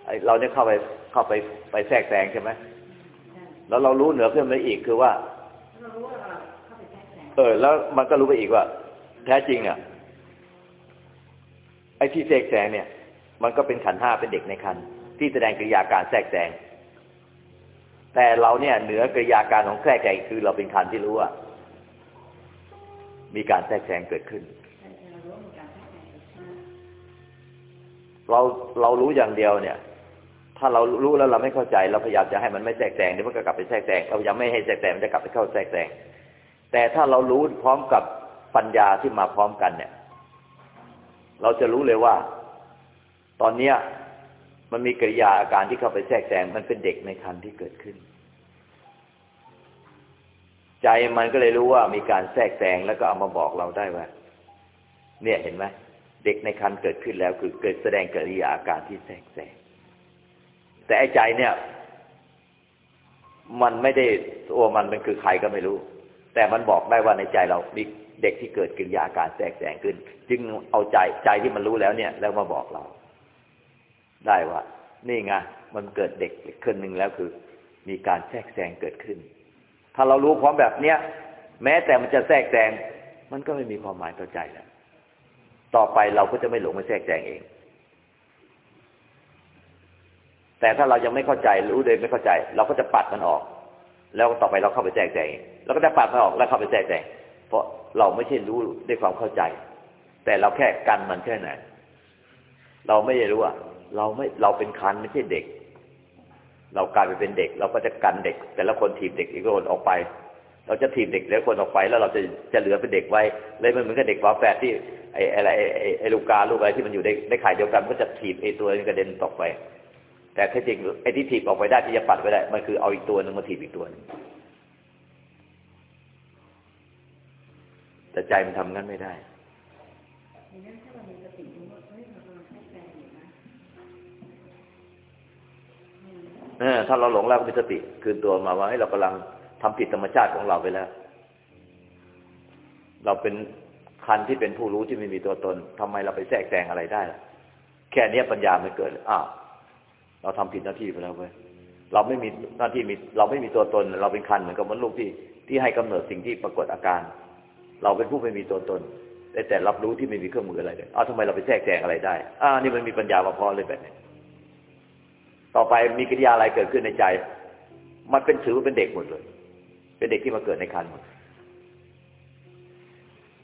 ไอเราเนี่ยเข้าไปเข้าไปไปแทรกแซงใช่ไหมแล้วเรารู้เหนือเพื่อนไปอีกคือว่าเออ แล้วมันก็รู้ไปอีกว่า แท้จริงอะไอ้ที่แทรกแซงเนี่ย มันก็เป็นขันห้าเป็นเด็กในคันที่แสดงกิริยาการแทรกแซงแต่เราเนี่ย เหนือกริยาการของแทรกแซงคือเราเป็นคันที่รู้ว่า มีการแทรกแซงเกิดขึ้น เราเรารู้อย่างเดียวเนี่ย ถ้าเรารู้แล้วเราไม่เข้าใจ เราพยายามจะให้มันไม่แทรกแซงเดี๋ยวมันก็กลับไปแทรกแซงเรายังไม่ให้แทรกแซงมันจะกลับไปเข้าแทรกแซงแต่ถ้าเรารู้พร้อมกับปัญญาที่มาพร้อมกันเนี่ย เราจะรู้เลยว่า ตอนเนี้ยมันมีกิริยาอาการที่เข้าไปแทรกแซงมันเป็นเด็กในคันที่เกิดขึ้น ใจมันก็เลยรู้ว่ามีการแทรกแซงแล้วก็เอามาบอกเราได้ว่า เนี่ยเห็นไหมเด็กในคันเกิดขึ้นแล้วคือเกิดแสดงกิริยาอาการที่แทรกแซงแต่ไอ้ใจเนี่ย มันไม่ได้ตัวมันมันคือใครก็ไม่รู้ แต่มันบอกได้ว่าในใจเรามีเด็กที่เกิดกิริยาการแทรกแซงขึ้น จึงเอาใจใจที่มันรู้แล้วเนี่ย แล้วมาบอกเรา ได้ว่า นี่ไงมันเกิดเด็กขึ้นหนึ่งแล้วคือ มีการแทรกแซงเกิดขึ้น ถ้าเรารู้พร้อมแบบเนี้ยแม้แต่มันจะแทรกแซงมันก็ไม่มีความหมายต่อใจแล้ว ต่อไปเราก็จะไม่หลงไปแทรกแซงเอง แต่ถ้าเรายังไม่เข้าใจรู้เลยไม่เข้าใจ เราก็จะปัดมันออก แล้วต่อไปเราเข้าไปแทรกแซงเราก็จะปัดมันออกแล้วเข้าไปแทรกแซงเพราะเราไม่ใช่รู้ด้วยความเข้าใจ แต่เราแค่กันมันแค่ไหนเราไม่ได้รู้ว่าเราไม่เราเป็นคันไม่ใช่เด็ก เรากลายไปเป็นเด็ก เราก็จะกันเด็ก แต่ละคนถีบเด็กอีกคนออกไป เราจะถีบเด็กแล้วคนออกไปแล้วเราจะจะเหลือเป็นเด็กไว้เลยมันเหมือนกับเด็กฝาแฝดที่ไอ้อะไรไอ้ไอลูกกาลูกอะไรที่มันอยู่ในในไข่เดียวกันก็จะถีบไอ้ตัวนี้กระเด็นตกไป แต่แท้จริงไอ้ที่ถีบออกไปได้ที่จะปัดไปได้ มันคือเอาอีกตัวหนึ่งมาถีบอีกตัวนึงแต่ใจมันทำงั้นไม่ได้ ถ้าเราหลงแล้วก็มีสติคืนตัวมาว่าให้เรากำลังทำผิดธรรมชาติของเราไปแล้ว เราเป็นคันที่เป็นผู้รู้ที่ไม่มีตัวตนทำไมเราไปแทรกแซงอะไรได้แค่นี้ปัญญาไม่เกิดอ้าวเราทำผิดหน้าที่ไปแล้วเว้ยเราไม่มีหน้าที่มี เราไม่มีตัวตน เราเป็นคันเหมือนกับมดลูกที่ที่ให้กำเนิดสิ่งที่ปรากฏอาการ เราเป็นผู้ไม่มีตัวตนแต่แต่รับรู้ที่ไม่มีเครื่องมืออะไรเลยอ้าวทำไมเราไปแทรกแซงอะไรได้อ่านี่มันมีปัญญามาพอเลยแบบนี้ ต่อไปมีกิริยาอะไรเกิดขึ้นในใจ มันเป็นถือว่าเป็นเด็กหมดเลย เป็นเด็กที่มาเกิดในคันหมด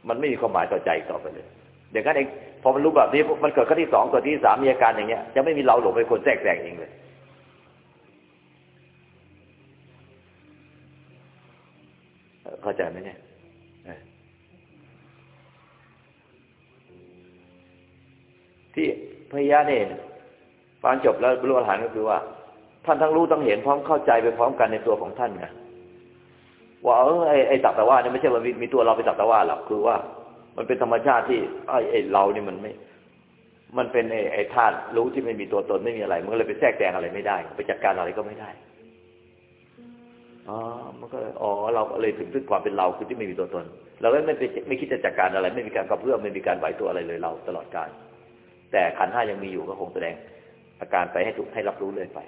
มันไม่มีความหมายต่อใจต่อไปเลยอย่างนั้นเองพอมันรู้แบบนี้มันเกิดขั้นที่สองตัวที่สามมีอาการอย่างเงี้ยจะไม่มีเราหลงไปคนแทรกแซงเองเลยเข้าใจไหมเนี่ยที่พยาเนี่ย ฟังจบแล้วบรรลุอรหันต์ก็คือว่า ท่านทั้งรู้ทั้งเห็นพร้อมเข้าใจไปพร้อมกันในตัวของท่านไงว่าเออไอ้ไอ้สักแต่ว่าเนี่ยไม่ใช่ว่ามีตัวเราไปสักแต่ว่าหรอกคือว่า มันเป็นธรรมชาติที่ไอ้ไอ้เรานี่มันไม่ มันเป็นไอ้ไอ้ธาตุรู้ที่ไม่มีตัวตนไม่มีอะไร มันก็เลยไปแทรกแซงอะไรไม่ได้ ไปจัดการอะไรก็ไม่ได้อ๋อมันก็อ๋อเราก็เลยถึงถึงความเป็นเราคือที่ไม่มีตัวตน เราก็ไม่ไปไม่คิดจะจัดการอะไร ไม่มีการกระเพื่อมไม่มีการไหวตัวอะไรเลยเราตลอดกาลแต่ขันห้ายังมีอยู่ก็คงแสดง อาการไปให้ทุกให้รับรู้เลยไป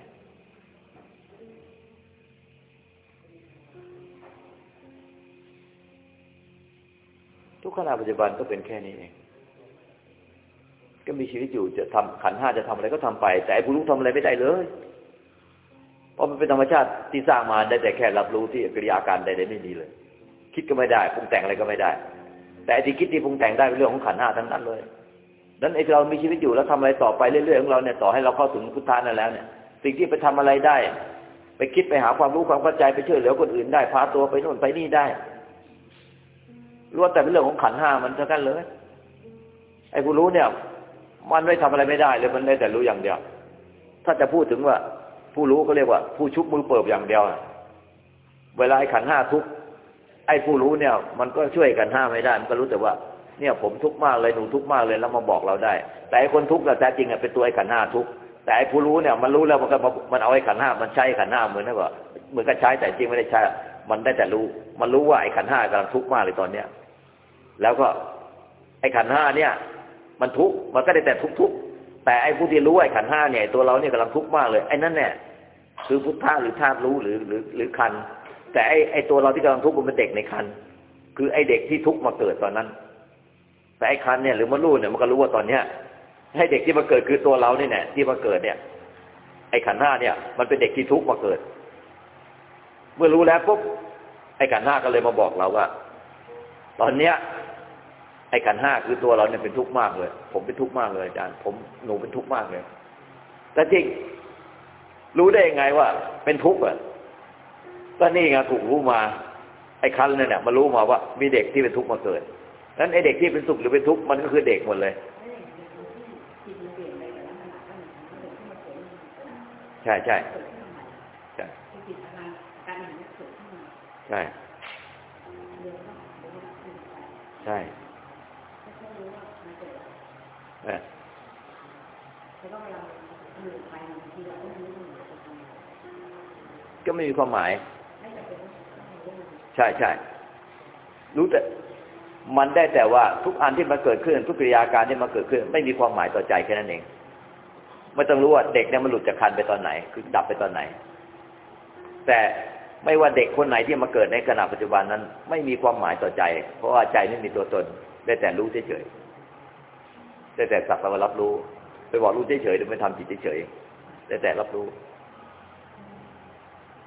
ทุกขณะปัจจุบันก็เป็นแค่นี้เอง ก็มีชีวิตอยู่จะทำขันห้าจะทำอะไรก็ทำไป แต่ผู้รู้ทำอะไรไม่ได้เลยเพราะมันเป็นธรรมชาติที่สร้างมาได้แต่แค่รับรู้ที่กิริยาการใดๆไม่มีเลย คิดก็ไม่ได้ปรุงแต่งอะไรก็ไม่ได้ แต่ที่คิดที่ปรุงแต่งได้เป็นเรื่องของขันห้าทั้งนั้นเลย นั้นไอ้เรามีชีวิตอยู่แล้วทำอะไรต่อไปเรื่อยๆของเราเนี่ยต่อให้เราเข้าถึงพุทธานั่นแล้วเนี่ย สิ่งที่ไปทำอะไรได้ ไปคิดไปหาความรู้ความเข้าใจไปช่วยเหลือคนอื่นได้พาตัวไปโน่นไปนี่ได้รู้ว่าแต่เป็นเรื่องของขันห้ามันเท่านั้นเลย ไอ้ผู้รู้เนี่ย มันไม่ทำอะไรไม่ได้เลยมันได้แต่รู้อย่างเดียว ถ้าจะพูดถึงว่า ผู้รู้ก็เรียกว่า ผู้ชุบมือเปิบอย่างเดียวเวลาไอ้ขันห้าทุกไอ้ผู้รู้เนี่ย มันก็ช่วยกันห้าไม่ได้ มันก็รู้แต่ว่า เนี่ยผมทุกข์มากเลยหนูทุกข์มากเลยแล้วมาบอกเราได้ แต่ไอ้คนทุกข์แท้จริงเป็นตัวไอ้ขันห้าทุกข์แต่ไอ้ผู้รู้เนี่ยมันรู้แล้วมันก็มันเอาไอ้ขันห้ามันใช้ขันห้าเหมือนนั่นว่าเหมือนกับใช้แต่จริงไม่ได้ใช้ มันได้แต่รู้ มันรู้ว่าไอ้ขันห้ากำลังทุกข์มากเลยตอนเนี้ยแล้วก็ไอ้ขันห้าเนี่ย มันทุกข์มันก็ได้แต่ทุกทุกแต่ไอ้ผู้ที่รู้ไอ้ขันห้าเนี่ยตัวเราเนี่ยกำลังทุกข์มากเลยไอ้นั่นเนี่ยคือพุทธะหรือธาตุรู้หรือหรือหรือคัน แต่ไอ้ไอ้ตัวเราที่กำลังทุกข์มันเป็นเด็กในคัน คือไอ้เด็กที่ทุกข์มาเกิดตอนนั้น แต่ไอ้คันเนี่ยหรือมันรู้เนี่ยมันก็รู้ว่าตอนเนี้ยให้เด็กที่มาเกิดคือตัวเราเนี่ยที่มาเกิดเนี่ย ไอ้ขันห้าเนี่ย มันเป็นเด็กที่ทุกข์มาเกิด เมื่อรู้แล้วปุ๊บไอ้ขันห้าก็เลยมาบอกเราว่า ตอนเนี้ย ไอ้ขันห้าคือตัวเราเนี่ยเป็นทุกข์มากเลย ผมเป็นทุกข์มากเลยอาจารย์ผมหนูเป็นทุกข์มากเลยแต่จริงรู้ได้ยังไงว่า เป็นทุกข์อะก็นี่ไงถูกรู้มา ไอ้คันเนี่ยมารู้มาว่า มีเด็กที่เป็นทุกข์มาเกิด นั้นไอเด็กที่เป็นสุขหรือเป็นทุกข์มันก็คือเด็กหมดเลย ใช่ใช่ใช่ใช่ใช่ก็ไม่มีความหมาย ใช่ใช่รู้แต่ มันได้แต่ว่าทุกอันที่มาเกิดขึ้น ทุกกิริยาการที่มาเกิดขึ้น ไม่มีความหมายต่อใจแค่นั้นเองไม่ต้องรู้ว่าเด็กเนี่ยมันหลุดจากคันไปตอนไหน คือดับไปตอนไหน แต่ไม่ว่าเด็กคนไหนที่มาเกิดในขณะปัจจุบันนั้น ไม่มีความหมายต่อใจ เพราะว่าใจไม่มีตัวตน ได้แต่รู้เฉยๆได้แต่สักแต่ว่ารับรู้ ไปบอกรู้เฉยๆหรือไม่ทำจิตเฉยๆได้แต่รับรู้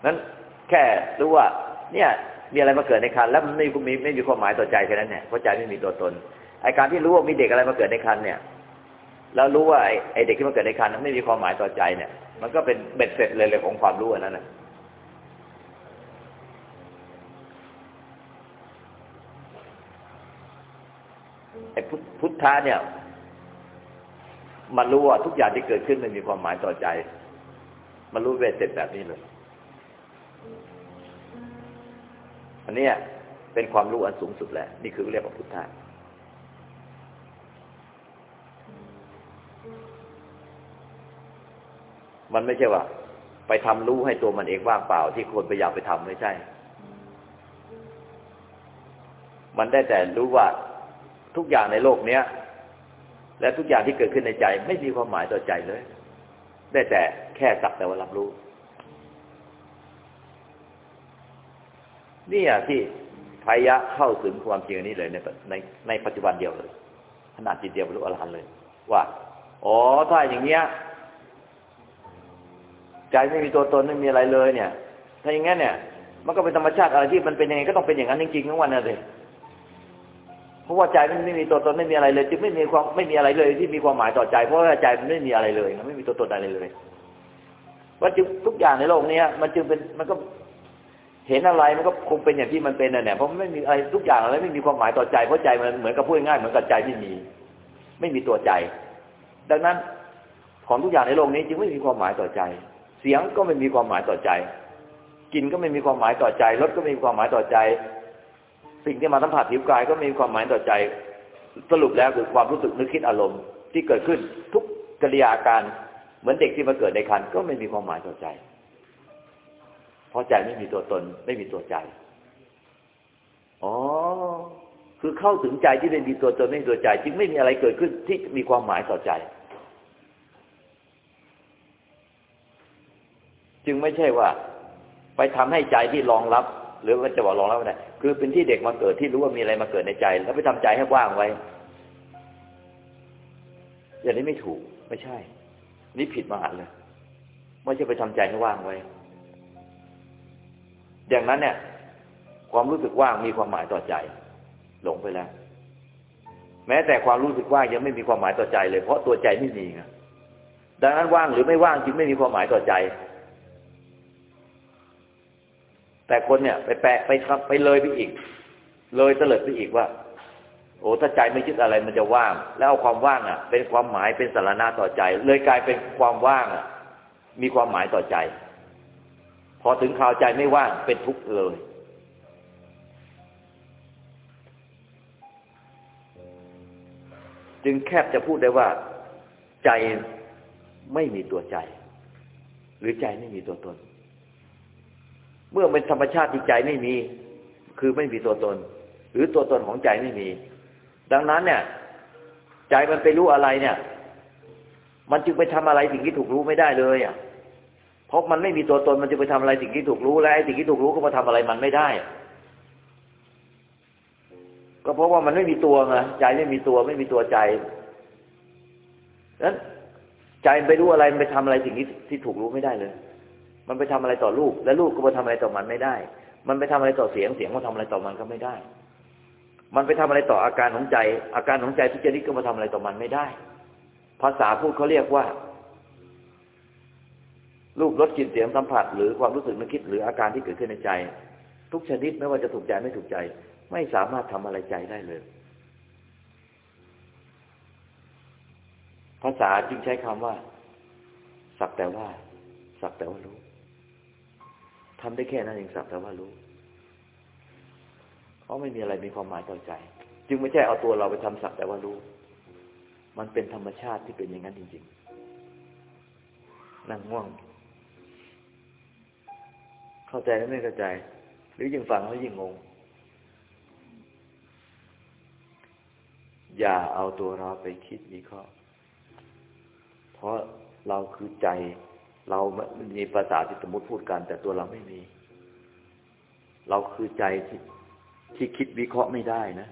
นั้นแค่รู้ว่า เนี่ย มีอะไรมาเกิดในคันแล้วมันไม่มีไม่มีความหมายต่อใจแค่นั้นเนี่ยเพราะใจไม่มีตัวตนไอการที่รู้ว่ามีเด็กอะไรมาเกิดในคันเนี่ยแล้วรู้ว่าไอเด็กที่มาเกิดในคันนั้นไม่มีความหมายต่อใจเนี่ย มันก็เป็นเบ็ดเสร็จเลยเลยของความรู้อันนั้นนะไอพุทธะเนี่ย มันรู้ว่าทุกอย่างที่เกิดขึ้นไม่มีความหมายต่อใจ มันรู้เบ็ดเสร็จแบบนี้เลย อันนี้เป็นความรู้อันสูงสุดแหละนี่คือเรียกว่าพุทธะมันไม่ใช่ว่า ไปทำรู้ให้ตัวมันเองว่างเปล่า ที่คนพยายามไปทำไม่ใช่ มันได้แต่รู้ว่าทุกอย่างในโลกเนี้ย และทุกอย่างที่เกิดขึ้นในใจ ไม่มีความหมายต่อใจเลย ได้แต่แค่สักแต่ว่ารับรู้ นี่ที่พยะเข้าถึงความจริงนี้เลยในในในปัจจุบันเดียวเลยขนาดจิตเดียวบรรลุอรหันต์เลย ว่าอ๋อถ้าอย่างเงี้ยใจไม่มีตัวตนไม่มีอะไรเลยเนี่ย ถ้าอย่างงี้เนี่ย มันก็เป็นธรรมชาติอะไรที่มันเป็นยังไงก็ต้องเป็นอย่างนั้นจริงๆทั้งวันนั่นเลยเพราะว่าใจมันไม่มีตัวตนไม่มีอะไรเลย จึงไม่มีความไม่มีอะไรเลย ที่มีความหมายต่อใจ เพราะว่าใจมันไม่มีอะไรเลยมันไม่มีตัวตนอะไรเลยว่าจึงทุกอย่างในโลกนี้มันจึงเป็นมันก็ เห็นอะไรมันก็คงเป็นอย่างที่มันเป็นน่ะเนี่ยเพราะไม่มีอะไรทุกอย่างอะไรไม่มีความหมายต่อใจเพราะใจมันเหมือนกับพูดง่ายเหมือนกับใจที่มี ไม่มีตัวใจ ดังนั้นของทุกอย่างในโลกนี้จึงไม่มีความหมายต่อใจ เสียงก็ไม่มีความหมายต่อใจกินก็ไม่มีความหมายต่อใจรสก็ไม่มีความหมายต่อใจ สิ่งที่มาสัมผัสผิวกายก็ไม่มีความหมายต่อใจ สรุปแล้วคือความรู้สึกนึกคิดอารมณ์ที่เกิดขึ้นทุกกิริยาการเหมือนเด็กที่มาเกิดในครรภ์ก็ไม่มีความหมายต่อใจ เพราะใจไม่มีตัวตน ไม่มีตัวใจ อ๋อ คือเข้าถึงใจที่ไม่มีตัวตนไม่มีตัวใจ จึงไม่มีอะไรเกิดขึ้นที่มีความหมายต่อใจ จึงไม่ใช่ว่า ไปทำให้ใจที่รองรับ หรือว่าจะบอกรองรับไม่ได้คือเป็นที่เด็กมาเกิดที่รู้ว่ามีอะไรมาเกิดในใจ แล้วไปทำใจให้ว่างไว้ อย่างนี้ไม่ถูก ไม่ใช่ นี่ผิดมหันเลยไม่ใช่ไปทำใจให้ว่างไว้ อย่างนั้นเนี่ย ความรู้สึกว่างมีความหมายต่อใจ หลงไปแล้ว แม้แต่ความรู้สึกว่างยังไม่มีความหมายต่อใจเลยเพราะตัวใจไม่มีไงดังนั้นว่างหรือไม่ว่างจึงไม่มีความหมายต่อใจ แต่คนเนี่ย ไปแปะไปครับไปเลยไปอีก เลยเตลิดไปอีกว่า โอ้ถ้าใจไม่คิดอะไรมันจะว่าง แล้วเอาความว่างอะ เป็นความหมายเป็นสารณะต่อใจ เลยกลายเป็นความว่างอะ มีความหมายต่อใจ พอถึงข่าวใจไม่ว่างเป็นทุกข์เลย จึงแคบจะพูดได้ว่า ใจไม่มีตัวใจ หรือใจไม่มีตัวตน เมื่อเป็นธรรมชาติที่ใจไม่มี คือไม่มีตัวตน หรือตัวตนของใจไม่มี ดังนั้นเนี่ย ใจมันไปรู้อะไรเนี่ย มันจึงไปทำอะไรสิ่งที่ถูกรู้ไม่ได้เลยอะ เพราะมันไม่มีตัวตนมันจะไปทำอะไรสิ่งที่ถูกรู้และไอ้สิ่งที่ถูกรู้ก็มาทำอะไรมันไม่ได้ ก็เพราะว่ามันไม่มีตัวไงใจไม่มีตัวไม่มีตัวใจนั้นใจไปรู้อะไรมันไปทำอะไรสิ่งที่ที่ถูกรู้ไม่ได้เลย มันไปทำอะไรต่อลูกและลูกก็มาทำอะไรต่อมันไม่ได้ มันไปทำอะไรต่อเสียงเสียงมาทำอะไรต่อมันก็ไม่ได้ มันไปทำอะไรต่ออาการของใจ อาการของใจที่จะนิก็มาทำอะไรต่อมันไม่ได้ ภาษาพูดเขาเรียกว่า รูปรสกลิ่นเสียงสัมผัส หรือความรู้สึกนึกคิดหรืออาการที่เกิดขึ้นในใจ ทุกชนิดไม่ว่าจะถูกใจไม่ถูกใจ ไม่สามารถทำอะไรใจได้เลย ภาษาจึงใช้คำว่า สักแต่ว่า สักแต่ว่ารู้ทำได้แค่นั้นเองสักแต่ว่ารู้เพราะไม่มีอะไรมีความหมายต่อใจ จึงไม่ใช่เอาตัวเราไปทำสักแต่ว่ารู้ มันเป็นธรรมชาติที่เป็นอย่างนั้นจริง ๆ นั่งง่วง เข้าใจแล้วไม่เข้าใจ หรือยิ่งฟังแล้วยิ่งงง อย่าเอาตัวเราไปคิดวิเคราะห์เพราะเราคือใจ เรามีภาษาที่สมมติพูดกัน แต่ตัวเราไม่มี เราคือใจที่ที่คิดวิเคราะห์ไม่ได้นะ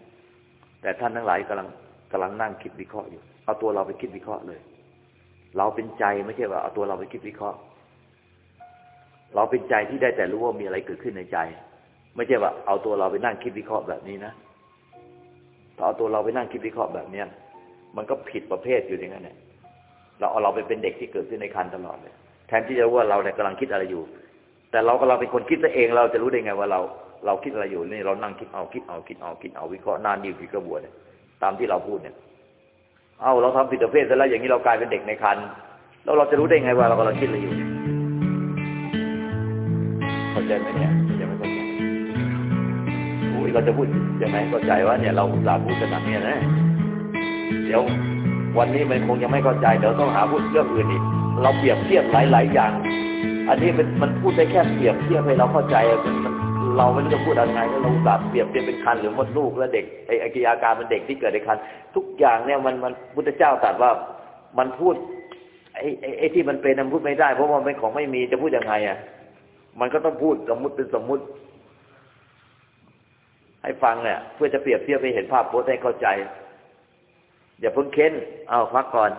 แต่ท่านทั้งหลายกำลังกำลังนั่งคิดวิเคราะห์อยู่ เอาตัวเราไปคิดวิเคราะห์เลย เราเป็นใจไม่ใช่ว่าเอาตัวเราไปคิดวิเคราะห์ เราเป็นใจที่ได้แต่รู้ว่ามีอะไรเกิดขึ้นในใจ ไม่ใช่ว่าเอาตัวเราไปนั่งคิดวิเคราะห์แบบนี้นะถ้าเอาตัวเราไปนั่งคิดวิเคราะห์แบบเนี้ยมันก็ผิดประเภทอยู่อย่างนั้นเนี่ยเราเอาเราไปเป็นเด็กที่เกิดขึ้นในคันตลอดเลยแทนที่จะว่าเราเนี่ยกำลังคิดอะไรอยู่ แต่เราก็เราเป็นคนคิดซะเอง เราจะรู้ได้ไงว่าเรา เราคิดอะไรอยู่นี่เรานั่งคิดเอาคิดเอาคิดเอาคิดเอาวิเคราะห์นานดีผิดกระบวนตามที่เราพูดเนี่ย เอาเราทำผิดประเภทซะแล้วอย่างนี้เรากลายเป็นเด็กในคันแล้วเราจะรู้ได้ไงว่าเรากำลังคิดอะไรอยู่ ใจไหมเนี่ยยังไม่เข้าใจอุ้ยเราจะพูดยังไงเข้าใจว่าเนี่ยเราสาพูดขนาดนี้นะ เดี๋ยววันนี้มันคงยังไม่เข้าใจเดี๋ยวต้องหาพูดเรื่องอื่นอีกเราเปรียบเทียบหลาย ๆ อย่าง อันนี้มันมันพูดได้แค่เปรียบเทียบให้เราเข้าใจมันเราไม่รู้จะพูดอะไรแล้วเราตัดเปรียบเทียบเป็นคันหรือมดลูกแล้วเด็กไอ้กิยาการมันเด็กที่เกิดในคันทุกอย่างเนี่ยมันมันพุทธเจ้าตรัสว่ามันพูดไอ้ไอ้ที่มันเป็นมันพูดไม่ได้เพราะมันเป็นของไม่มีจะพูดยังไงอะ มันก็ต้องพูดสมมุติเป็นสมมุติ ให้ฟังเนี่ยเพื่อจะเปรียบเทียบไปเห็นภาพโพสให้เข้าใจ อย่าพุ่งเค้น เอาพักก่อน